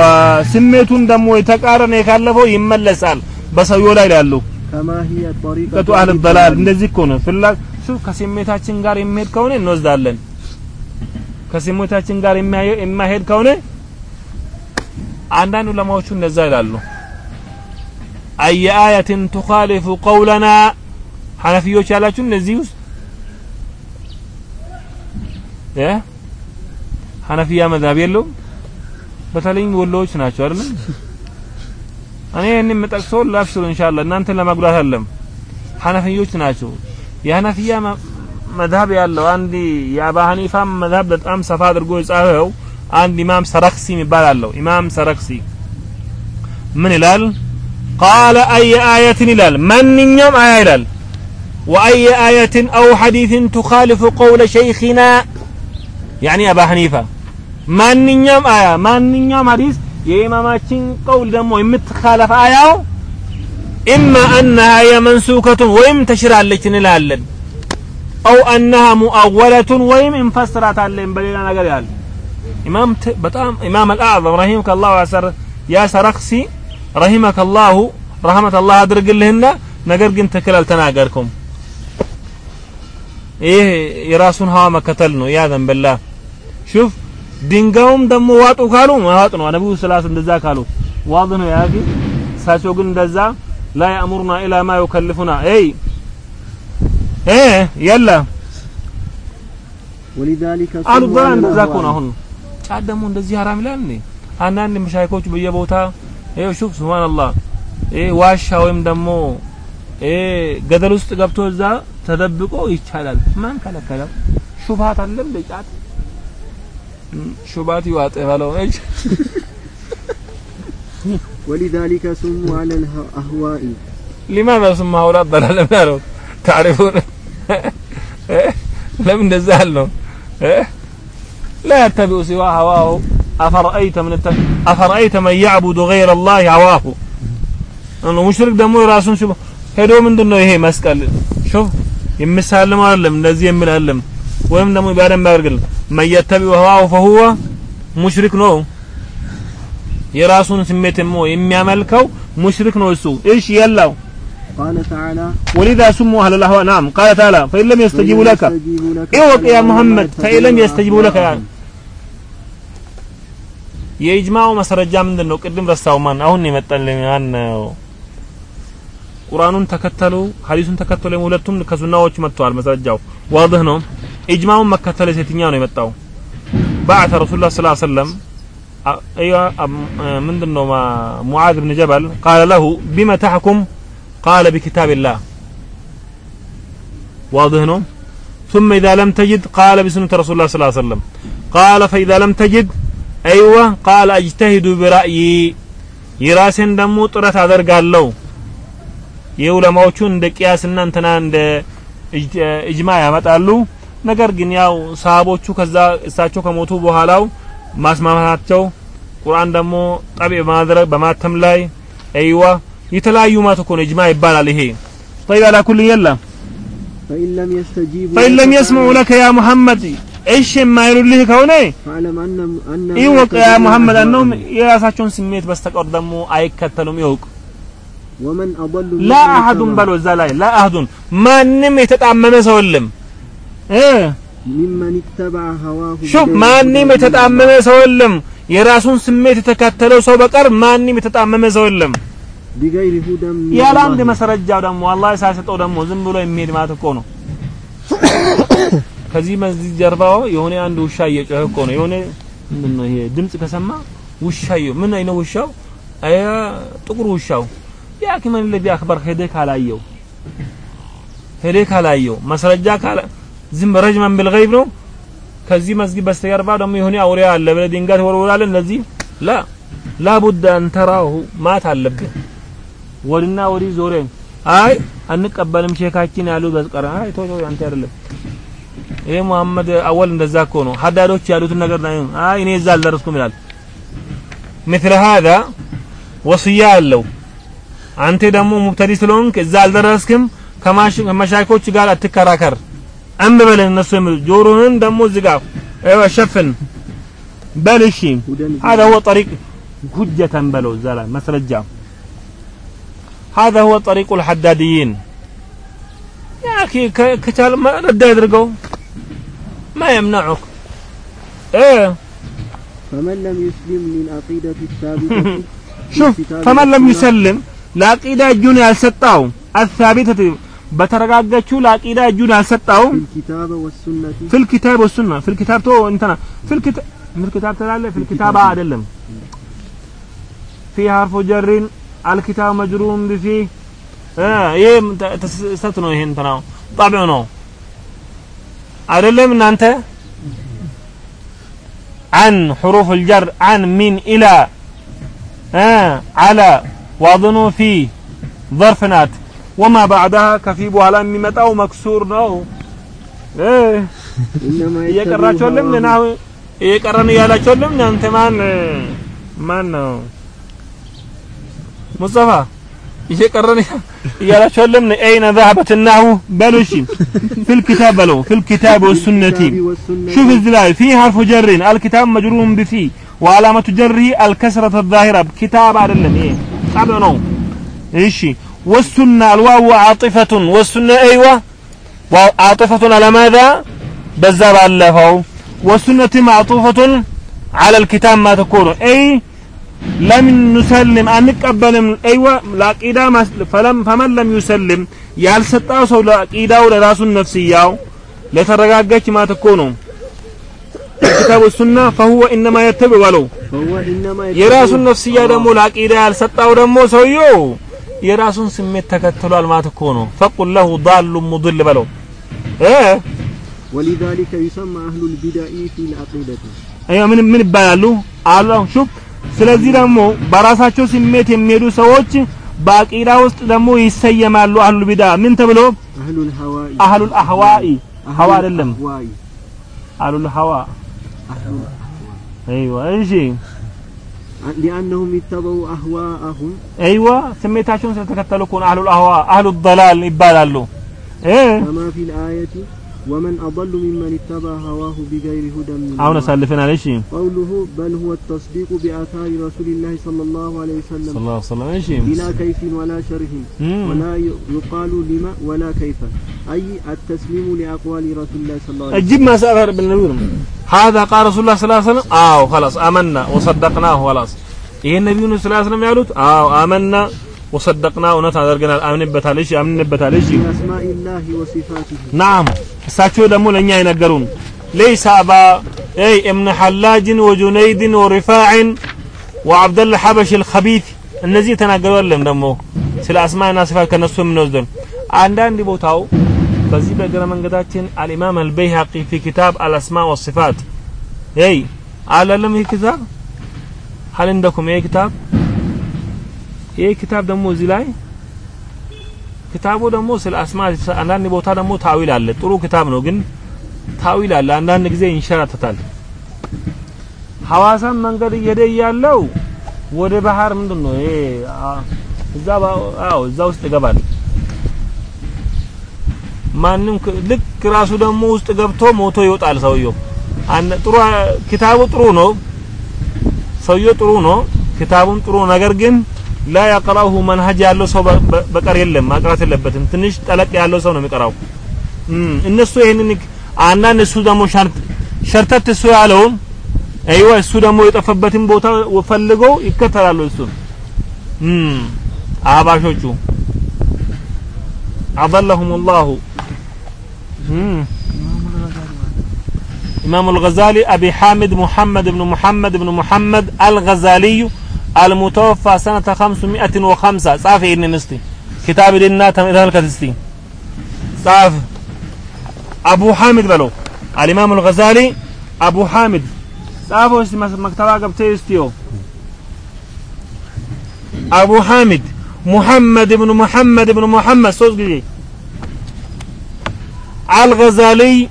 ስሜቱን ደግሞ የተቃረነ ካለፈው ይመለሳል በሰውየው ላይ ያለው كما هي طريقة ከቱ አህል በላል እንደዚህ እኮ ነው ፍላ ሹ ከስሜታችን ጋር የሚሄድ ከሆነ እንወስዳለን ከስሜታችን ጋር የማይሄድ ከሆነ አንዳንድ ዑለማዎቹ እንደዛ ይላሉ አየ አያትን ቱኻሊፉ ቀውለና? ሐነፊዮች ያላችሁ እነዚህ ውስጥ? ሐነፊያ መዛብ የለውም? በተለይም ወሎዎች ናቸው አይደል? እኔ እኔ የምጠቅሰው ላብሽሩ ኢንሻአላህ። እናንተን ለማጉዳት አይደለም። ሐነፊዮች ናቸው። የሐነፊያ መዝሀብ ያለው አንድ የአባ ሐኒፋ መዝሀብ በጣም ሰፋ አድርጎ የጻፈው አንድ ኢማም ሰረክሲ የሚባል አለው። ኢማም ሰረክሲ ምን ይላል ቃለ አየ አየትን ይላል። ማንኛውም አያ ይላል። ወአየ አየትን አው ሐዲትን ቱኻልፉ ቀውለ ሸይኽና ያኒ አባ ሐኒፋ። ማንኛውም አያ ማንኛውም ሐዲስ የኢማማችን ቀውል ደግሞ የምትካለፍ አያው ኢማ አነሃ የመንሱከቱን ወይም ተሽራለች እንላለን። አው አነሃ ሙአወለቱን ወይም እንፈስራታለን በሌላ ነገር ያለ። ኢማም በጣም ኢማም አልአዕዘም ረሂም ከላሁ ያሰረክሲ ረሂመከ ላሁ ረህመት አላህ አድርግልህና ነገር ግን ትክክል አልተናገርኩም። ይህ የራሱን ሀዋ መከተል ነው። ያ ዘንበላ ሹፍ ድንጋዩም ደግሞ ዋጡ ካሉ ማዋጥ ነው። ነብዩ ስላስ እንደዛ ካሉ ዋድ ነው ያጊ እሳቸው ግን እንደዛ ላ ያእሙሩና ኢላ ማ ዩከልፉና። ይ የለ አሉ በላ እንደዛ ከሆነ አሁን ጫት ደግሞ እንደዚህ ሀራም ይላል እንዴ? አንዳንድ መሻይኮች በየቦታ ይኸው ሹፍ ሱብሃንአላህ ይሄ ዋሻ ወይም ደግሞ ይሄ ገደል ውስጥ ገብቶ እዛ ተደብቆ ይቻላል ማን ከለከለው ሹብሃት አለ እንደ ጫት ሹባት ይዋጥ ባለው እጅ ولذلك سموا على الأهواء لماذا سمى هؤلاء الضلال ماله تعرفون لم نزال له لا يتبع سوى هواه أفرأيت من الت... أفرأيت من يعبد غير الله هواه انه مشرك ደግሞ ራሱን ሽቦ ሄዶ ምንድነው ይሄ መስቀል ሹፍ የሚሳልም አይደለም እንደዚህ የሚል አይደለም ወይም ደግሞ ባደም ባርግል መየተቢ ወህዋው ፈሁወ ሙሽሪክ ነው የራሱን ስሜት ሞ የሚያመልከው ሙሽሪክ ነው እሱ እሺ የላው قال تعالى ولذا سموا أهل الأهواء نعم قال تعالى فإن لم يستجيبوا لك يستجيبوا لك إوق يا فلا محمد تدع فإن لم معهم يستجيبوا لك إلها. يعني የኢጅማው ማስረጃ ምንድን ነው? ቅድም ረሳው። ማን አሁን የመጣልኝ ማን ነው? ቁርአኑን ተከተሉ፣ ሀዲሱን ተከተሉ። ሁለቱም ከሱናዎች መጥተዋል። ማስረጃው ዋድህ ነው። ኢጅማውን መከተል የትኛው ነው የመጣው? بعث رسول الله صلى الله عليه ምንድን ነው ሙዓዝ ብን ጀበል قال له بما تحكم قال بكتاب الله ነው ثم إذا لم تجد قال بسنة رسول الله صلى الله عليه وسلم قال فإذا لم تجد أيوة قال أجتهد برأيي የራሴን ደግሞ ጥረት አደርጋለሁ የዑለማዎቹ እንደ ቅያስና እንትና እንደ እጅ- እጅማ ያመጣሉ ነገር ግን ያው ሰሃቦቹ ከዛ እሳቸው ከሞቱ በኋላው ማስማማታቸው ቁርአን ደግሞ ጠቢ በማድረግ በማተም ላይ አይዋ የተለያዩ ማት እኮ ነው እጅማ ይባላል ይሄ طيب على كل يلا فإن لم يستجيبوا فإن لم لك يسمعوا لك يا محمد እሺ የማይሉልህ ከሆነ ይወቅ። ያ መሐመድ አነውም የራሳቸውን ስሜት በስተቀር ደግሞ አይከተሉም። ይወቅ። ላ አህዱን በሎ እዛ ላይ ላ አህዱን ማንም የተጣመመ ሰው የለም። ሹፍ ማንም የተጣመመ ሰው የለም። የራሱን ስሜት የተከተለው ሰው በቀር ማንም የተጣመመ ሰው የለም። ያለ አንድ መሰረጃው ደግሞ አላህ ሳይሰጠው ደግሞ ዝም ብሎ የሚሄድ ማለት እኮ ነው። ከዚህ መስጊድ ጀርባው የሆነ አንድ ውሻ እየጮኸ እኮ ነው። የሆነ ምንድን ነው ይሄ ድምጽ ከሰማ ውሻዬ ምን አይነት ውሻው? አያ ጥቁር ውሻው ያ ከመን ለዲ አክበር ሄደ ካላየው ሄደ ካላየው ማስረጃ ካላ ዝም ረጅመን ቢልገይብ ነው። ከዚህ መስጊድ በስተጀርባ ደግሞ የሆነ አውሬ አለ ብለህ ድንገት ወርውራለህ። እንደዚህ ላ ላቡድ አን ማት አለብህ። ወድና ወዲህ ዞሬ አይ አንቀበልም ሼካችን ያሉ በዝቀራ አይ ቶሎ ያንተ አይደለም ይሄ መሐመድ አወል እንደዛ እኮ ነው ሀዳዶች ያሉትን ነገር ነው አይ እኔ እዛ አልደረስኩም ይላል مثل هذا ወስያ አለው አንተ ደግሞ ሙብተዲ ስለሆንክ እዛ አልደረስክም ከማሽ ከመሻይኮች ጋር አትከራከር እምብ በል እነሱ የሚሉ ጆሮህን ደግሞ ዝጋ ايوه ሸፍን በል እሺ هدى هذا هو طريق حجة بلو زلا مسرجة هذا هو طريق الحداديين يا أخي ك- كتال ما رد يدرقوا ما يمنعك ايه فمن لم يسلم للعقيدة الثابتة شوف الكتاب فمن لم والسنة يسلم لعقيدة እጁን ያልሰጣው الثابتة በተረጋገችው ለአቂዳ እጁን ያልሰጣው في الكتاب والسنة في الكتاب والسنة في الكتاب تو انتنا في الكتاب في الكتاب تلاله في الكتاب አይደለም في حرف جر الكتاب مجرور بفي اه ይሄ ተስተት ነው ይሄ እንትና ጣቢው ነው أدلم أنت عن حروف الجر عن من إلى على واظن في ظرفنات وما بعدها كفيب على ممتا ومكسور نو يكرر شولم لناو يكرر نيالا شولم نانتا من من نو مصطفى يكرر نيالا يلا تشلمني أين ذهبت النحو؟ بلوشي في الكتاب بلو في الكتاب والسنة. شوف الزلال في حرف جر الكتاب مجرور بفي وعلامة جره الكسرة الظاهرة. بكتاب على إيه. قبلو إيشي والسنة الواو عاطفة. والسنة أيوة. وعاطفة على ماذا؟ بزر ألفه. والسنة معطوفة على الكتاب ما تقول أي لم نسلم አንቀበልም ايوه لعقيدة فلم فمن لم يسلم ያልሰጣው ሰው ለአቂዳው ለራሱን ነፍስያው ለተረጋጋች ማለት እኮ ነው الكتاب والسنة فهو إنما يتبع ولو فهو إنما የራሱን ነፍስያ ደግሞ ለአቂዳ ያልሰጣው ደግሞ ሰውየው የራሱን ስሜት ተከትሏል ማለት እኮ ነው ፈቁል ለሁ ዳሉ ሙድል በለው እ ولذلك يسمى أهل البدع في العقيدة አይ ምን ምን ይባላሉ አሉ ሹፍ ስለዚህ ደግሞ በራሳቸው ስሜት የሚሄዱ ሰዎች በአቂዳ ውስጥ ደግሞ ይሰየማሉ። አህሉል ቢዳ ምን ተብሎ? አህሉል አህዋኢ። ሀዋ አይደለም። አህሉል ሀዋ አይዋ እሺ። ሊአነሁም ይተበው አህዋአሁም። አይዋ ስሜታቸውን ስለተከተሉ እኮ አህሉል አህዋ አህሉ ደላል ይባላሉ። ከማ ፊል አየቲ? ومن أضل ممن اتبع هواه بغير هدى من አሁን الله አሳልፈናል እሺ قوله بل هو التصديق بآثار رسول الله صلى الله عليه وسلم ሰለላሁ ዐለይሂ ወሰለም እሺ بلا كيف ولا شرح مم. ولا ي- يقال لما ولا كيف أي التسليم لأقوال رسول الله صلى الله عليه وسلم እጅግ ማሳፈር ብንሉም هذا قال رسول الله صلى الله عليه وسلم አዎ خلاص آمنا وصدقناه خلاص ይሄን ነብዩን ሰለላሁ ዐለይሂ ወሰለም ያሉት አዎ آمنا وصدقنا እውነት አድርገናል አምንበታል እሺ አምንበታል እሺ بأسماء الله وصفاته ናም እሳቸው ደግሞ ለኛ የነገሩን ليس أبا أي ابن حلاج وجنيد ورفاع وعبد الله حبش الخبيث እነዚህ የተናገሩ አይደለም ደግሞ ስለ አስማና ሲፋት ከነሱ የምንወስደን አንዳንድ ቦታው በዚህ በእግረ መንገዳችን አልኢማም አልበይሃቂ ፊ ኪታብ አልአስማ ወሲፋት ይ አላለም ይህ ኪታብ ሀል እንደኩም ይህ ኪታብ ይህ ኪታብ ደግሞ እዚህ ላይ ክታቡ ደግሞ ስለ አስማ አንዳንድ ቦታ ደግሞ ታዊል አለ። ጥሩ ክታብ ነው ግን ታዊል አለ። አንዳንድ ጊዜ ይንሸራተታል። ሐዋሳም መንገድ እየሄደ ያለው ወደ ባህር ምንድን ነው ይሄ እዛ አዎ እዛ ውስጥ ይገባል። ማንም ልክ ራሱ ደግሞ ውስጥ ገብቶ ሞቶ ይወጣል ሰውየው። ጥሩ ክታቡ ጥሩ ነው። ሰውየው ጥሩ ነው። ክታቡም ጥሩ ነገር ግን لا يقرأه منهج يالله سو بقر يلم ما قرأت اللبتم تنش تلك يالله سو نمي قرأه النسو يهننك عنا نسو دمو شرط شرطة تسو يالهم أيوة السو دمو يتفبتم بوتا وفلقو يكتر يالله سو آبا شوچو عضلهم الله مم. إمام الغزالي أبي حامد محمد بن محمد بن محمد الغزالي المتوفى سنة 505 صافي إني نستي. كتاب لنا تمام الكتستي صاف. أبو حامد بلو. الإمام الغزالي أبو حامد. صافو مكتبة قبتي استيو أبو حامد. محمد بن محمد بن محمد. صوت الغزالي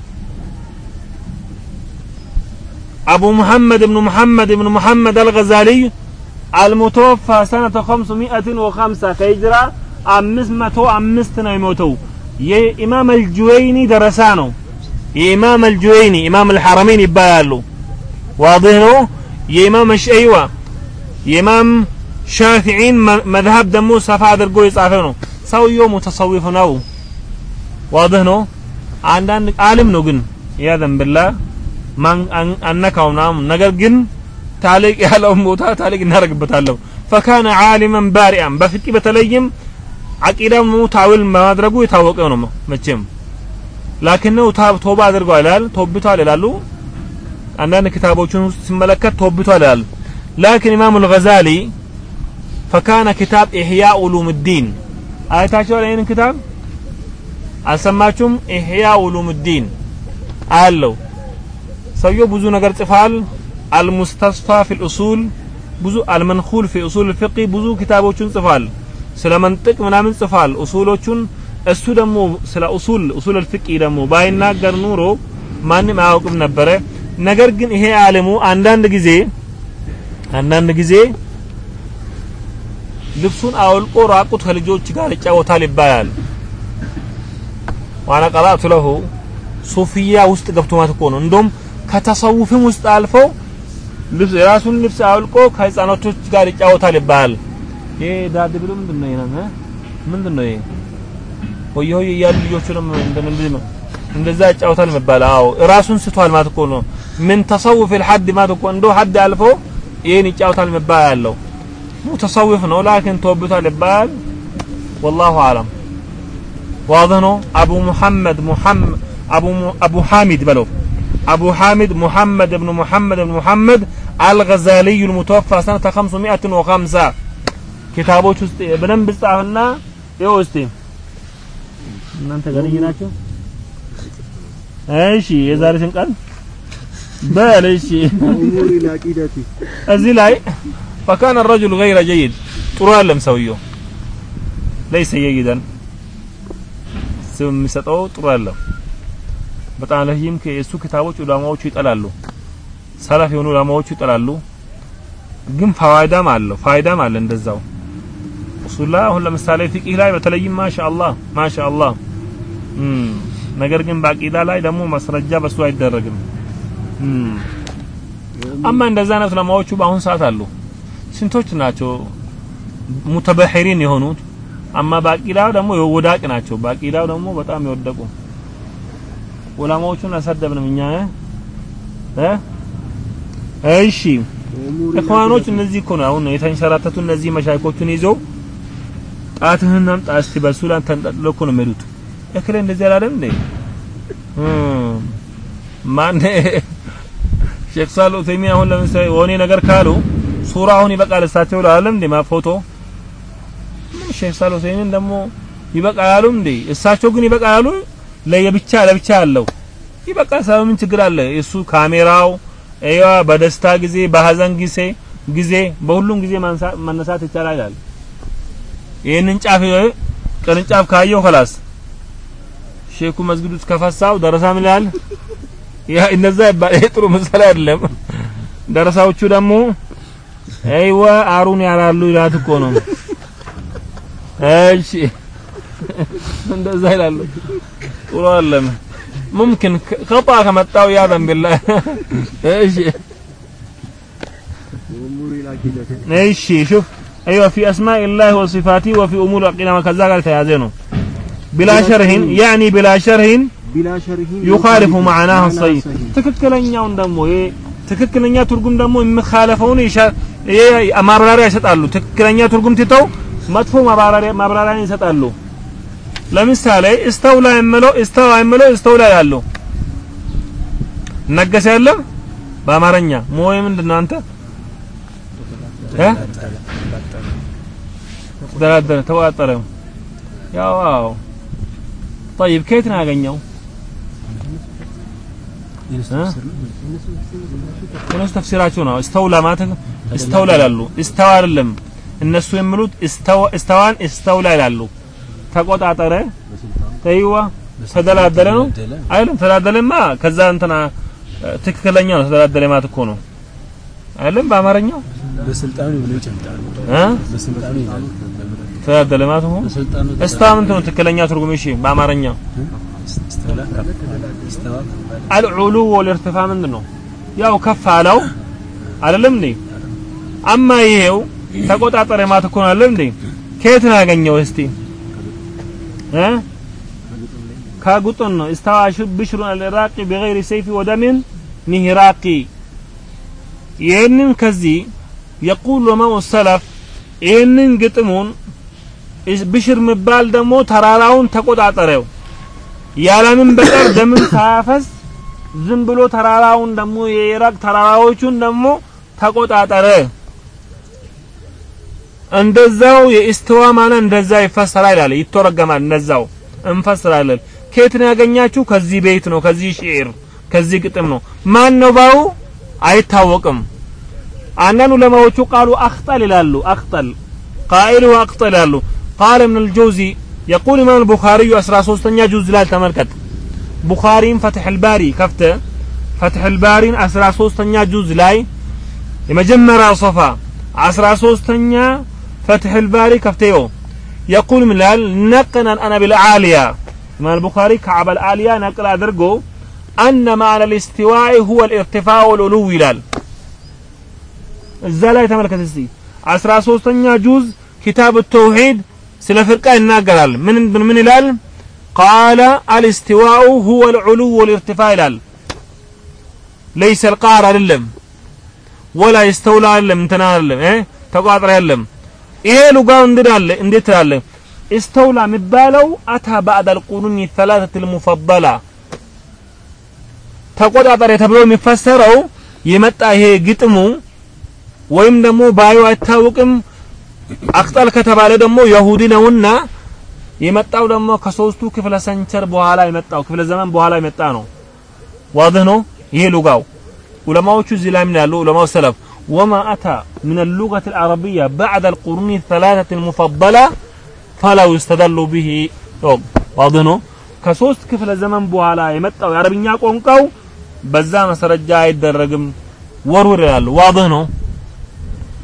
أبو محمد بن محمد بن محمد الغزالي አልሙቶፋ ሰነተ ኸምሱ ሚአትን ወኸምሳ ከሂጅራ አምስት መቶ አምስት ነው የሞተው። የኢማም አልጁወይኒ ደረሳ ነው። የኢማም አልጁወይኒ ኢማም አልሐረሜን ይባላሉ። ዋድህ ነው። የኢማም ሸይዋ የኢማም ሻፊዒን መዝሀብ ደግሞ ሰፋ አድርጎ የጻፈ ነው። ሰውየው ሙተሰዊፍ ነው። ዋድህ ነው። አንዳንድ አልም ነው ግን ያዘን ብላ አነካውናም ነገር ግን ታሊቅ ያለውን ቦታ ታሊቅ እናደርግበታለሁ። فكان عالما بارعا بالفقه በተለይም አቂዳም تأويل ማድረጉ የታወቀ ነው መቼም። لكنه تاب ቶባ አድርጓል ይላል ቶብቷል ይላሉ። አንዳንድ ክታቦችን ውስጥ ሲመለከት ቶብቷል ይላሉ لكن ኢማሙ አልገዛሊ فكان كتاب إحياء علوم الدين አይታችኋል ይህንን ክታብ አልሰማችሁም? إحياء علوم الدين አለው ሰውየው ብዙ ነገር ጽፏል አልሙስተስፋ ፊል ኡሱል ብዙ አልመንኹል ፊ ኡሱል ፊቂ ብዙ ኪታቦችን ጽፏል ስለ መንጥቅ ምናምን ጽፏል ኡሱሎቹን እሱ ደግሞ ስለ ኡሱል ኡሱል አልፊቂ ደግሞ ባይናገር ኑሮ ማንም አያውቅም ነበረ ነገር ግን ይሄ ዓለሙ አንዳንድ ጊዜ አንዳንድ ጊዜ ልብሱን አውልቆ ራቁት ከልጆች ጋር ይጫወታል ይባላል። ዋና ቀራቱ ለሁ ሱፊያ ውስጥ ገብቶ ማለት እኮ ነው። እንደውም ከተሰውፍም ውስጥ አልፎ ልብስ የራሱን ልብስ አውልቆ ከህፃናቶች ጋር ይጫወታል ይባላል። ይሄ ዳድ ብሎ ምንድን ነው ይሄ ነው ምንድን ነው ይሄ ሆየ ሆየ እያሉ ልጆቹንም እንደምን እንደዛ ይጫወታል የሚባል አዎ ራሱን ስቷል ማለት እኮ ነው። ምን ተሰውፍ الحد ማለት እኮ እንደው ሐድ አልፎ ይሄን ይጫወታል የሚባል ያለው ሙተሰውፍ ነው ላኪን ተወብቷል ይባል والله اعلم واضح ነው አቡ ሙሐመድ ሙሐመድ አቡ አቡ ሐሚድ በለው أبو حامد محمد بن محمد بن محمد አልገዛልዩ ልሙተወፋ ሰነተ 550 ኪታቦች ውስጥ በደንብ ጻፍና ይኸው እስቲ እናንተ ገለይ ናቸው። እሺ የዛሬሽን ቃል በል እሺ። እዚህ ላይ ፈካነ ረጅሉ ገይረ ጀይድ ጥሩ አለም ሰውየው ለይሰ የይደን ስም የሚሰጠው ጥሩ አለም በጣም ለህይም ከእሱ ክታቦች ዑላማዎቹ ይጠላሉ። ሰለፍ የሆኑ ዑለማዎቹ ይጠላሉ። ግን ፋይዳም አለው ፋይዳም አለ እንደዛው። ኡሱላ አሁን ለምሳሌ ፊቂህ ላይ በተለይም ማሻአላህ ማሻአላህ። ነገር ግን በአቂዳ ላይ ደግሞ ማስረጃ በሱ አይደረግም። አማ እንደዛ አይነት ዑለማዎቹ በአሁን ሰዓት አሉ። ስንቶች ናቸው ሙተበሂሪን የሆኑት? አማ በአቂዳው ደግሞ ወዳቂ ናቸው። በአቂዳው ደግሞ በጣም የወደቁ ዑለማዎቹን አሰደብንም እኛ እ እሺ እኽዋኖች እነዚህ እኮ ነው አሁን የተንሸራተቱ እነዚህ መሻይኮቹን ይዘው ጣትህን አምጣ እስቲ በሱ ላይ ተንጠልጥለው እኮ ነው የሚሄዱት። እክለ እንደዚህ አላለም እንዴ? ማን ሼክ ሳል ዑሰይሚን አሁን ለምሳሌ ወኔ ነገር ካሉ ሱራ አሁን ይበቃል እሳቸው ላለም እንዴ ማፎቶ ምን ሼክ ሳል ዑሰይሚን ደግሞ ይበቃ ያሉ እንዴ? እሳቸው ግን ይበቃ ያሉ ለየብቻ ለብቻ አለው ይበቃ። ሰው ምን ችግር አለ? እሱ ካሜራው እያ በደስታ ጊዜ በሀዘን ጊዜ ጊዜ በሁሉም ጊዜ መነሳት ይቻላል ይላል። ይህንን ጫፍ ቅርንጫፍ ካየው ከላስ ሼኩ መስጊድ ውስጥ ከፈሳው ደረሳ ምን ይላል? ያ እነዛ ይባል። ይሄ ጥሩ ምሳሌ አይደለም። ደረሳዎቹ ደግሞ አይዋ አሩን ያራሉ ይላት እኮ ነው። እሺ እንደዛ ይላሉ። ጥሩ አይደለም። ممكن خطأ ከመጣው ያ ذنب እሺ وأمور العقيدة እሺ شوف ايوه في اسماء الله وصفاته وفي امور العقيده ከዛ ጋር ተያዘ ነው بلا شرح يعني بلا شرح بلا شرح يخالف معناه معناه الصحيح ትክክለኛውን ደግሞ ይሄ ትክክለኛ ትርጉም ደግሞ የሚኻለፈውን ይሻ- ይሄ ማብራሪያ ይሰጣሉ ትክክለኛ ትርጉም ትተው መጥፎ ማብራሪያ ማብራሪያ ይሰጣሉ ለምሳሌ እስተውላ የምለው እስተዋ የምለው እስተውላ ያለው ነገሰ ያለም በአማርኛ ሞይ ምንድን ነው አንተ እ ተደራደረ ተዋጠረ ያው አዎ طيب ከየት ነው ያገኘው እ? እነሱ ተፍሲራቸው ነው እስተውላ ማለት እስተውላ ይላሉ እስተዋ አይደለም እነሱ የሚሉት እስተዋ እስተዋን እስተውላ ይላሉ ተቆጣጠረ፣ ተይዋ፣ ተደላደለ ነው? አይልም። ተደላደለማ? ከዛ እንትና ትክክለኛ ነው። ተደላደለ ማለት እኮ ነው። አይደለም? በአማርኛው? በስልጣኑ ነው። ይጨምጣል እ? በስልጣኑ ማለት ነው? ትክክለኛ ትርጉም። እሺ በአማርኛው አልዑሉ ወልርትፋ ምንድን ነው? ያው ከፍ አለው። አይደለም እንዴ? አማ ይሄው ተቆጣጠረ ማለት እኮ ነው። አይደለም እንዴ? ከየት ነው ያገኘው እስቲ? ከግጡን ነው። እስተዋ ብሽሩን አልኢራቂ ቢገይሪ ሰይፊ ወደምን ኒሂራቂ ይህንን ከዚህ የቁል ዑለማው ሰለፍ ይህንን ግጥሙን ብሽር የሚባል ደግሞ ተራራውን ተቆጣጠረው። ያለምን በቀር ደምን ሳያፈስ ዝም ብሎ ተራራውን ደግሞ የኢራቅ ተራራዎቹን ደግሞ ተቆጣጠረ። እንደዛው የኢስተዋ ማና እንደዛ ይፈሰራል ይላል ይተረገማል። እንደዛው እንፈስራለን። ከየት ነው ያገኛችሁ? ከዚህ ቤት ነው፣ ከዚህ شعر፣ ከዚህ ግጥም ነው። ማን ነው ባለው አይታወቅም። አንዳንድ ዑለማዎቹ قاله الأخطل ይላሉ። الأخطل قائله الأخطل ይላሉ። قال ابن الجوزي يقول الإمام البخاري 13ኛ ጁዝ ላይ ተመልከት። ቡኻሪን ፈትሑል ባሪ ከፍተ ፈትሑል ባሪን 13ኛ ጁዝ ላይ የመጀመሪያው ሶፋ 13ኛ فتح الباري كفتيو يقول من الهل نقنا أنا بالعالية إمام البخاري كعب العالية نقل أدرقو أن معنى الاستواء هو الارتفاع والعلو ይላል እዛ ላይ ተመልከት እስቲ 13ኛ ጁዝ ኪታብ التوحيد ስለ ፍርቃ ይናገራል ምን ምን ይላል قال الاستواء هو العلو والارتفاع ይላል ليس القهر አይደለም ወላ ይስተውላ አይደለም እንትና አይደለም እ ተቋጥረ አይደለም ይሄ ሉጋው እንድዳለ እንዴት ትላለ استولى የሚባለው አታ بعد القرون الثلاثه المفضله ተቆጣጠረ ተብሎ የሚፈሰረው የመጣ ይሄ ግጥሙ ወይም ደግሞ ባዩ አይታወቅም አክጠል ከተባለ ደግሞ የሁዲ ነውና የመጣው ደግሞ ከሶስቱ ክፍለ ሰንቸር በኋላ የመጣው ክፍለ ዘመን በኋላ የመጣ ነው ዋድህ ነው ይሄ ሉጋው ዑለማዎቹ እዚህ ላይ ምን ያሉ ዑለማው ሰለፍ وما أتى من اللغة العربية بعد القرون الثلاثة المفضلة فلا يستدل به. يوم واضح كفل زمن بو على በኋላ أو عربي ቋንቋው በዛ بزام አይደረግም። الدرقم ورور واضح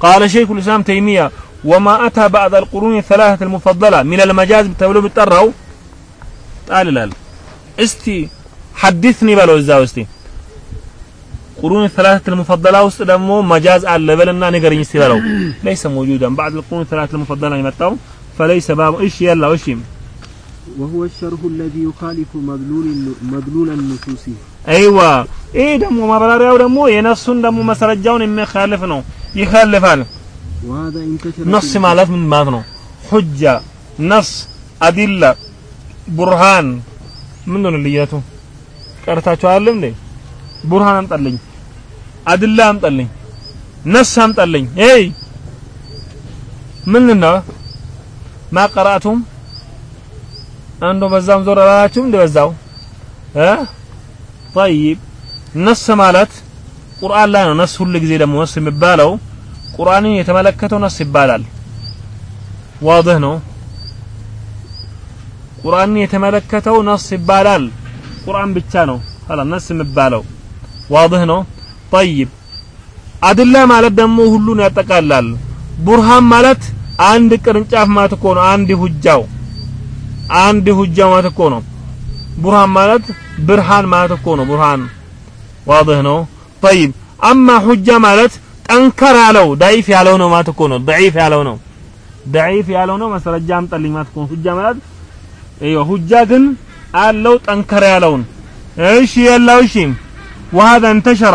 قال شيخ الإسلام تيمية وما أتى بعد القرون الثلاثة المفضلة من المجاز بتولو ቢጠራው ጣል لال استي حدثني بالو እዛው استي قرون الثلاثة المفضلة وسط دمو مجاز على بلنا نقرين استي بلو ليس موجودا بعد القرون الثلاثة المفضلة يمتعو فليس باب إيش يلا وش وهو الشرح الذي يخالف مدلول مدلول النصوص ايوه ايه دمو ማብራሪያው ደግሞ የነፍሱን ደግሞ መስረጃውን የሚያካልፍ ነው ይካልፋል وهذا انتشر ነፍስ في- ማለት ምን ማለት ነው ሁጃ ነፍስ አዲላ ቡርሃን ምንድን ነው ልዩነቱ ቀርታችሁ አይደለም እንዴ ቡርሃን አምጣልኝ أدلة أنت اللي نص اي اللي من النوع ما قراتم عندو بزام زور راتهم دي ها أه؟ طيب نص مالت قرآن لانو نص هولي قزيدة موسي مبالو قرآن يتملكتو نص بالال واضح نو قرآن يتملكتو نص بالال قرآن بيتانو هلا نص مبالو واضح نو ጠይብ አድላ ማለት ደግሞ ሁሉን ያጠቃላል። ቡርሃን ማለት አንድ ቅርንጫፍ ማለት እኮ ነው። አንድ ሁጃው አንድ ሁጃው ማለት እኮ ነው። ቡርሃን ማለት ብርሃን ማለት እኮ ነው። ቡርሃን ዋضح ነው። ጠይብ አማ ሁጃ ማለት ጠንከር ያለው ዳኢፍ ያለው ነው ማለት እኮ ነው። ዳኢፍ ያለው ነው። ዳኢፍ ያለው ነው ማስረጃ አምጣልኝ ማለት እኮ ሁጃ ማለት ይኸው ሁጃ ግን አለው ጠንከር ያለውን እሺ የላው እሺ وهذا انتشر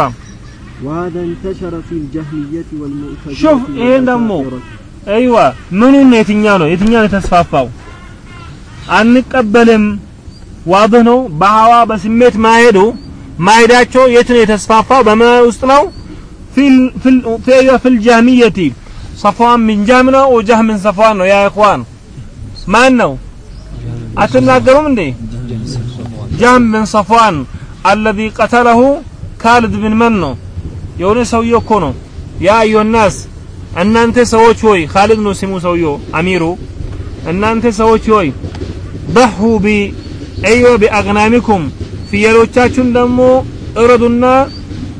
وهذا انتشر في الجهمية والمعتزلة شوف إيه دمو والأشاعرة. አይዋ ምኑን ነው የትኛው ነው የትኛው ነው የተስፋፋው አንቀበልም ዋድህ ነው በሀዋ በስሜት ማሄዱ ማሄዳቸው የት ነው የተስፋፋው በምን ውስጥ ነው ፊል ፊል ፊ- ፊል ጃህሚየቲ ሰፍዋን ምን ጃህም ነው ወጃህ ምን ሰፍዋን ነው ያ ኢኽዋን ማን ነው አትናገሩም እንዴ ጃህም ብን ሰፍዋን አለዚ ቀተለሁ ካልድ ብን መን ነው የሆነ ሰውዬ እኮ ነው። ያ አዩሀ ናስ እናንተ ሰዎች ሆይ ካሊድ ነው ስሙ ሰውየው አሚሩ እናንተ ሰዎች ሆይ ضحوا ب أيوا بأغنامكم ፍየሎቻችሁን ደግሞ እረዱና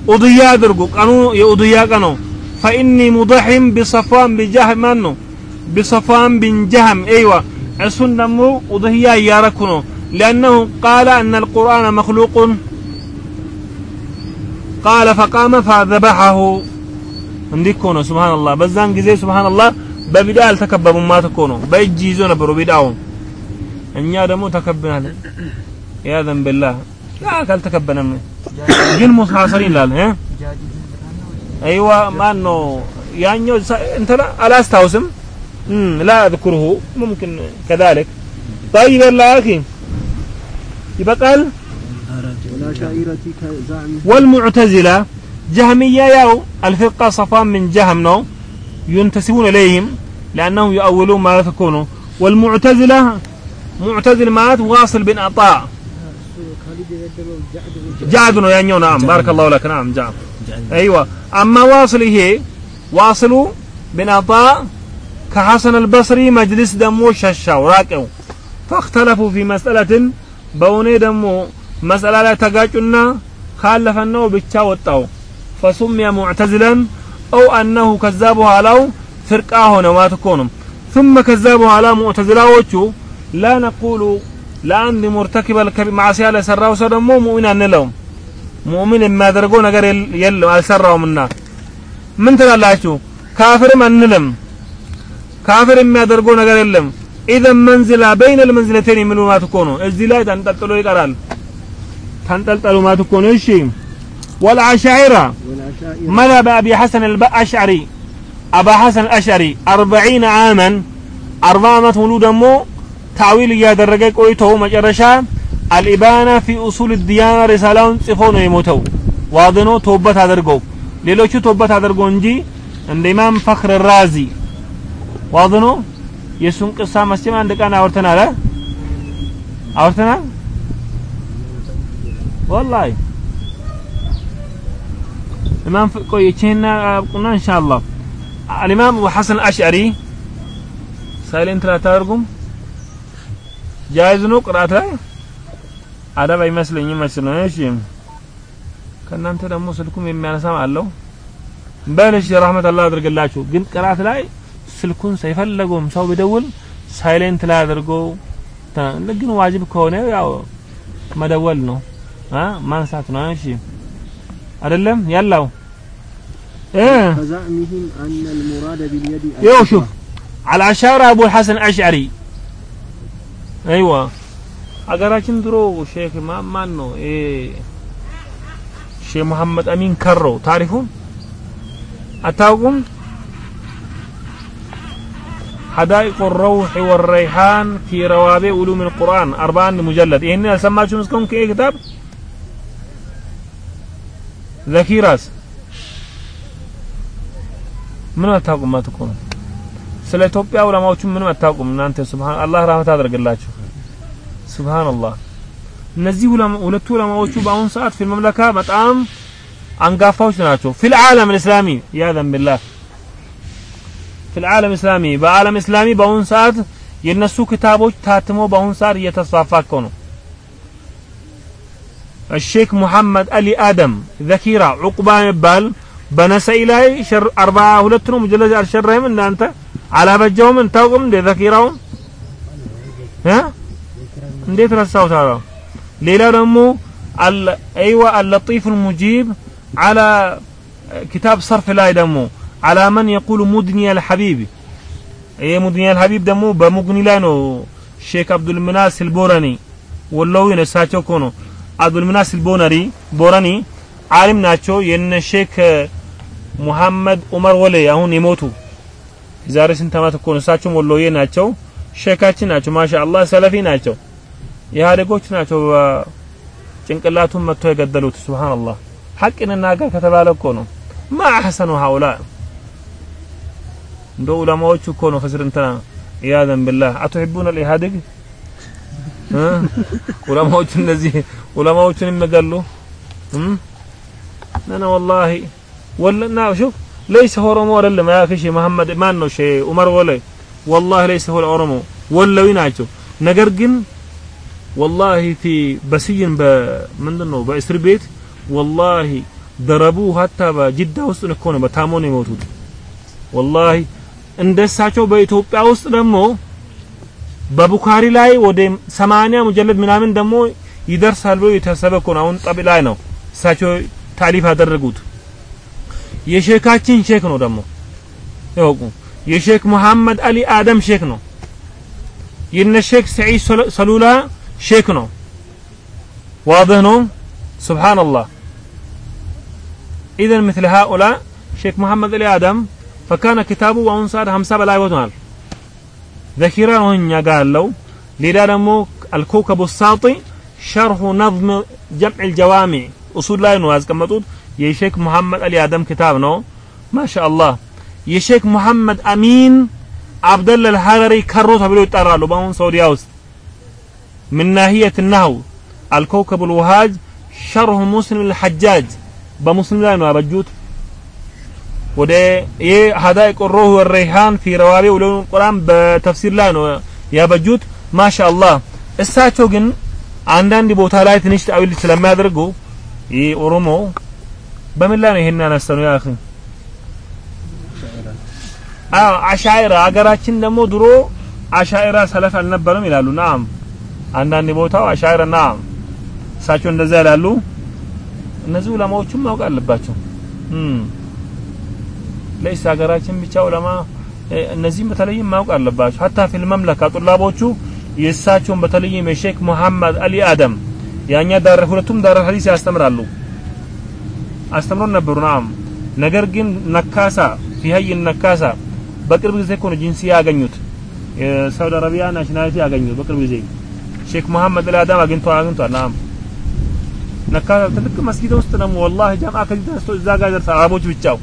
ኡድያ አድርጉ። ቀኑ የኡድያ ቀን ነው። فإني مضح بصفوان بجهم ማን ነው? بصفوان بن جهم أيوا እሱን ደግሞ ኡድያ እያረኩ ነው። ሊአነሁ ቃለ አነ አልቁርአን መክሉቁን ቃለ ፈቃመ ፈዘበሐሁ እንዲህ እኮ ነው ሱብሃንአላህ በዛን ጊዜ ሱብሃንአላህ በቢዳ አልተከበቡም ማለት እኮ ነው በእጅ ይዞ ነበሩ ቢዳውን እኛ ደግሞ ተከብናል ያዘን ቢላህ ያ ካልተከበነም ግን ሙሳሰሪ ይላል እ አይዋ ማን ነው ያኛው ሳ- እንትና አላስታውስም እም ላ اذكره ممكن كذلك طيب يلا يا اخي ይበቃል والأشاعرة كزعم والمعتزلة جهمية ياو الفرقة صفان من جهم نو ينتسبون إليهم لأنهم يؤولون ما يفكونه والمعتزلة معتزل مات واصل بن عطاء. جعد نو يعني نعم بارك الله لك نعم جعد. أيوة. أما واصل هي واصل بن عطاء كحسن البصري مجلس دمو ششاو راكو فاختلفوا في مسألة بوني دمو መስአላ ላይ ተጋጩና ካለፈነው ብቻ ወጣው። ፈሱሚያ ሙዕተዝለን ኦው አነሁ ከዛ በኋላው ፍርቃ ሆነ ማለት እኮ ነው። ثم ከዛ በኋላ ሙዕተዝላዎቹ ላ ነቁሉ ለአንድ ሙርተኪበ ማዕሲያ ለሰራው ሰው ደግሞ ሙእሚን አንለውም። ሙእሚን የሚያደርገው ነገር የለም አልሰራውምና። ምን ትላላችሁ? ካፍርም አንልም። ካፍር የሚያደርገው ነገር የለም። إذن منزلة بين المنزلتين የሚሉ ማለት እኮ ነው። እዚህ ላይ ተንጠልጥሎ ይቀራል። ተንጠልጠሉ ማለት እኮ ነው። እሺ والأشاعرة مذهب أبي الحسن الأشعري أبا الحسن الأشعري أربعين عاما አርባ ዓመት ሙሉ ደግሞ تأويل እያደረገ ቆይቶ መጨረሻ الإبانة في أصول الديانة ሪሳላውን ጽፎ ነው የሞተው። ዋድኖ ተውበት አድርጎ ሌሎቹ ተውበት አድርጎ እንጂ እንደ ኢማም ፈክር ራዚ ዋድኖ የሱን ቅሳ መስጀም አንድ ቀን አውርተናል አውርተናል والله ኢማም ቆይቼና አብቁና ኢንሻአላህ الإمام أبو حسن الأشعري ሳይለንት አታደርጉም ጃይዝ ነው ቅራት ላይ አደብ አይመስለኝም መስሎኝ እሺ ከእናንተ ደግሞ ስልኩም የሚያነሳም አለው በል እሺ ረህመት አላህ አድርግላችሁ ግን ቅራት ላይ ስልኩን ሳይፈለገውም ሰው ቢደውል ሳይለንት ላይ አድርገው ግን ዋጅብ ከሆነ ያው መደወል ነው አ ማንሳት ነው እሺ አይደለም ያላው እ فزعمهم أن المراد باليد يو شوف على أشار أبو الحسن الأشعري أيوة ሀገራችን ድሮ ሼክ ማን ነው ሼህ መሐመድ አሚን ከሮ ታሪፉን አታውቁም حدائق الروح والريحان في روابع علوم القرآن 41 مجلد ይሄን ያልሰማችሁም እስካሁን ከይሄ ክታብ ዘኪራስ ምን አታውቁም? እኮ ነው ስለ ኢትዮጵያ ዑለማዎቹ ምንም አታውቁም? እናንተ ሱብሃን አላህ ረህመት አድርግላችሁ። ሱብሃንአላህ። እነዚህ ሁለቱ ዑለማዎቹ በአሁን ሰዓት في المملكة በጣም አንጋፋዎች ናቸው። في العالم الإسلامي ያዘን ቢላህ። في العالم الإسلامي በዓለም إسلامي በአሁን ሰዓት የነሱ ክታቦች ታትሞ በአሁን ሰዓት እየተስፋፋ ነው الሼክ ሙሐመድ አሊ አደም ዘኪራ ዑቁባ ይባል በነሰኢ ላይ አርባ ሁለት ነው ሙጀለድ አልሸረህም እናንተ አላበጀውም እንታውቅም እንደ ዘኪራውን እንዴት ረሳው ታዲያ ሌላው ደግሞ አይዋ አለጢፍ ሙጂብ አላ ኪታብ ሰርፍ ላይ ደግሞ አላ መን የቁሉ ሙድኒ አልሐቢብ ይሄ ሙድኒ አልሐቢብ ደግሞ በሙግኒ ላይ ነው ሼክ አብዱል ምናስ አልቦረኒ ወላዊ ነው እሳቸው እኮ ነው አብዱል ሚናስ አልቦረኒ ቦረኒ ዓሊም ናቸው። የነ ሼክ ሙሐመድ ዑመር ወሌ አሁን የሞቱ ዛሬ ስንት ዓመት እኮ ነው? እሳቸውም ወሎዬ ናቸው። ሼካችን ናቸው። ማሻአላህ ሰለፊ ናቸው። ኢህአዴጎች ናቸው ጭንቅላቱን መጥቶ የገደሉት። ሱብሃንአላህ። ሐቅ እንናገር ከተባለ እኮ ነው። ማ አሕሰኑ ሀውላ እንደ ዑለማዎቹ እኮ ነው ከስር እንትና ኢያዘን ቢላህ። አቱሒቡን አልኢህአዴግ ዑለማዎቹ እነዚህ ዑለማዎቹን የሚገሉ انا والله ولا شوف ليس هو ኦሮሞ አይደለም ያ ከሺ መሐመድ ማን ነው ሼ ዑመር ወለ والله ليس هو ኦሮሞ ወለዊ ናቸው ነገር ግን والله في በስይን በምንድን ነው በእስር ቤት والله ደረቡ ሀታ በጅዳ ውስጥ እኮ ነው በታሞ ነው የሞቱት والله እንደሳቸው በኢትዮጵያ ውስጥ ደግሞ በቡካሪ ላይ ወደ 80 ሙጀለድ ምናምን ደግሞ ይደርሳል ብሎ የታሰበ እኮ ነው አሁን ጠብ ላይ ነው እሳቸው ታሊፍ ያደረጉት የሼካችን ሼክ ነው ደግሞ ያውቁ የሼክ መሐመድ አሊ አደም ሼክ ነው የነ ሼክ ሰዒድ ሰሉላ ሼክ ነው واضح ነው سبحان الله اذا مثل هؤلاء شيخ محمد علي ادم فكان كتابه وان صار 50 በላይ ሆኗል ذخيرة ነው እኛ ጋር ያለው ሌላ ደግሞ الكوكب الساطي شرح نظم جمع الجوامع ኡሱል ላይ ነው ያስቀመጡት የሼክ መሐመድ አሊ አደም ክታብ ነው ማሻአላህ የሼክ መሐመድ አሚን አብደል አልሐረሪ ከሮ ተብሎ ይጠራሉ በአሁን ሳውዲያ ውስጥ من ناحية النحو الكوكب الوهاج شرح مسلم الحجاج በሙስሊም ላይ ነው ያበጁት ወደ ይህ ሀዳይቅ ሮህ ወረይሃን ፊ ረዋቢ ኡሉም ቁርአን በተፍሲር ላይ ነው ያበጁት። ማሻአላህ። እሳቸው ግን አንዳንድ ቦታ ላይ ትንሽ ታዊል ስለሚያደርጉ ይህ ኦሮሞ በምን ላይ ነው ይሄን ያነሳነው? ያ አሻይራ ሀገራችን ደግሞ ድሮ አሻይራ ሰለፍ አልነበረም ይላሉ። ናም አንዳንድ ቦታው አሻይራ ናም እሳቸው እንደዛ ይላሉ። እነዚህ ዑለማዎችም ማወቅ አለባቸው ለይስ ሀገራችን ብቻ ዑለማ እነዚህም በተለይም ማወቅ አለባቸው። ሀታ ፊል መምለካ ጡላቦቹ የእሳቸውን በተለይም የሼክ ሙሐመድ አሊ አደም ያኛ ዳር ሁለቱም ዳር ሐዲስ ያስተምራሉ። አስተምሮን ነበሩ። ናም ነገር ግን ነካሳ ፊሀይ ነካሳ በቅርብ ጊዜ እኮ ነው ጂንሲያ ያገኙት። የሳውዲ አረቢያ ናሽናሊቲ ያገኙት በቅርብ ጊዜ። ሼክ መሐመድ አሊ አደም አግኝቶ አግኝቷል። ናም ነካሳ ትልቅ መስጊድ ውስጥ ደግሞ ወላሂ ጀምዓ ከዚህ ተነስቶ እዛ ጋር ይደርሳል። አረቦች ብቻው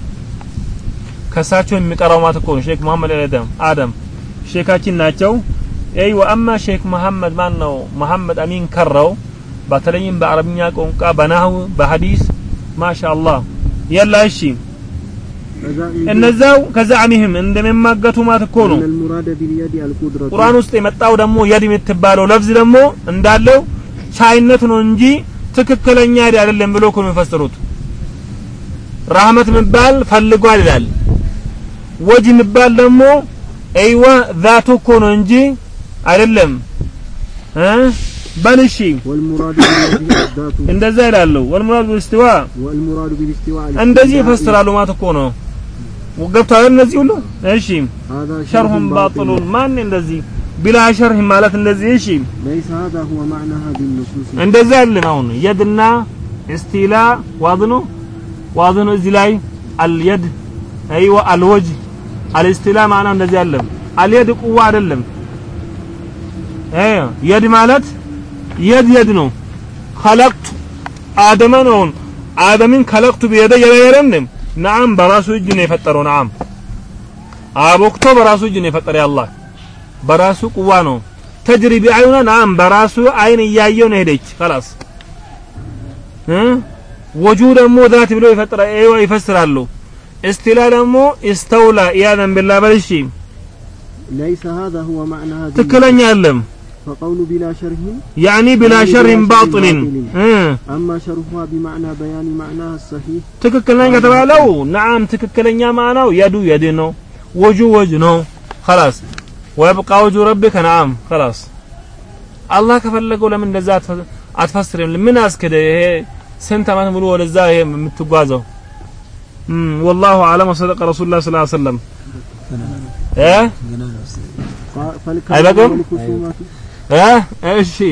ከሳቸው የሚቀራው ማለት እኮ ነው። ሼክ መሐመድ አልአደም አደም ሼካችን ናቸው። አይ ወአማ ሼክ መሐመድ ማን ነው መሐመድ አሚን ከረው። በተለይም በአረብኛ ቋንቋ በናህው በሐዲስ ማሻአላህ። የላ እሺ። እነዛው ከዛዕሚህም እንደሚማገቱ ማለት እኮ ነው። ቁርአን ውስጥ የመጣው ደግሞ የድ የምትባለው ለፍዝ ደግሞ እንዳለው ቻይነት ነው እንጂ ትክክለኛ አይደለም ብሎ እኮ የሚፈስሩት። ራህመት የሚባል ፈልጓል ይላል። ወጅ የሚባል ደግሞ እይዋ ዛቱ እኮ ነው እንጂ አይደለም። በል እሺ። እንደዛ ይላሉ። ወልሙራዱ ቢልስቲዋ እንደዚህ ይፈስራሉ ማለት እኮ ነው። ገብቷል እነዚህ ሁሉ? እሺ። ሸርሁን ባጥሉን ማን እንደዚህ? ቢላ ሸርህ ማለት እንደዚህ። እሺ። እንደዛ ያለን አሁን የድና እስቲላ ዋዝኑ ዋዝኑ እዚህ ላይ አልየድ አይዋ አልወጅህ አልስቲላ ማና እንደዚህ ያለም አልየድ ቁዋ አይደለም አይ የድ ማለት የድ የድ ነው خلقت አደመ ነው አደምን ከለቅቱ ቢየደ የለም ነዓም በራሱ እጅ ነው የፈጠረው ነዓም አቦክቶ በራሱ እጅ ነው የፈጠረ አላህ በራሱ ቁዋ ነው ተጅሪ ቢአዩና ናም በራሱ አይን እያየው ነው ሄደች خلاص እ ወጁ ደግሞ ዛት ብሎ ይፈጥራ አይዋ ይፈስራሉ እስቲላ ደግሞ استولى ኢያዘን ቢላ በልሺ ليس هذا هو معناها ትክክለኛ አይደለም فقول بلا شرح ያኒ ቢላ ሸርህን ባጥልን እ أما شرحها بمعنى بيان معناها الصحيح ትክክለኛ ከተባለው ነዓም ትክክለኛ ማናው የዱ የድ ነው ወጁ ወጅ ነው خلاص ويبقى وجه ربك نعم خلاص አላህ ከፈለገው ለምን እንደዛ አትፈ- አትፈስርም ምን አስከደ ይሄ ስንት ዓመት ሙሉ ወደዛ ይሄ የምትጓዘው امم والله أعلم. صدق رسول الله صلى الله عليه وسلم. إيه؟ هاي أيوة. بقى إيه؟ إيش؟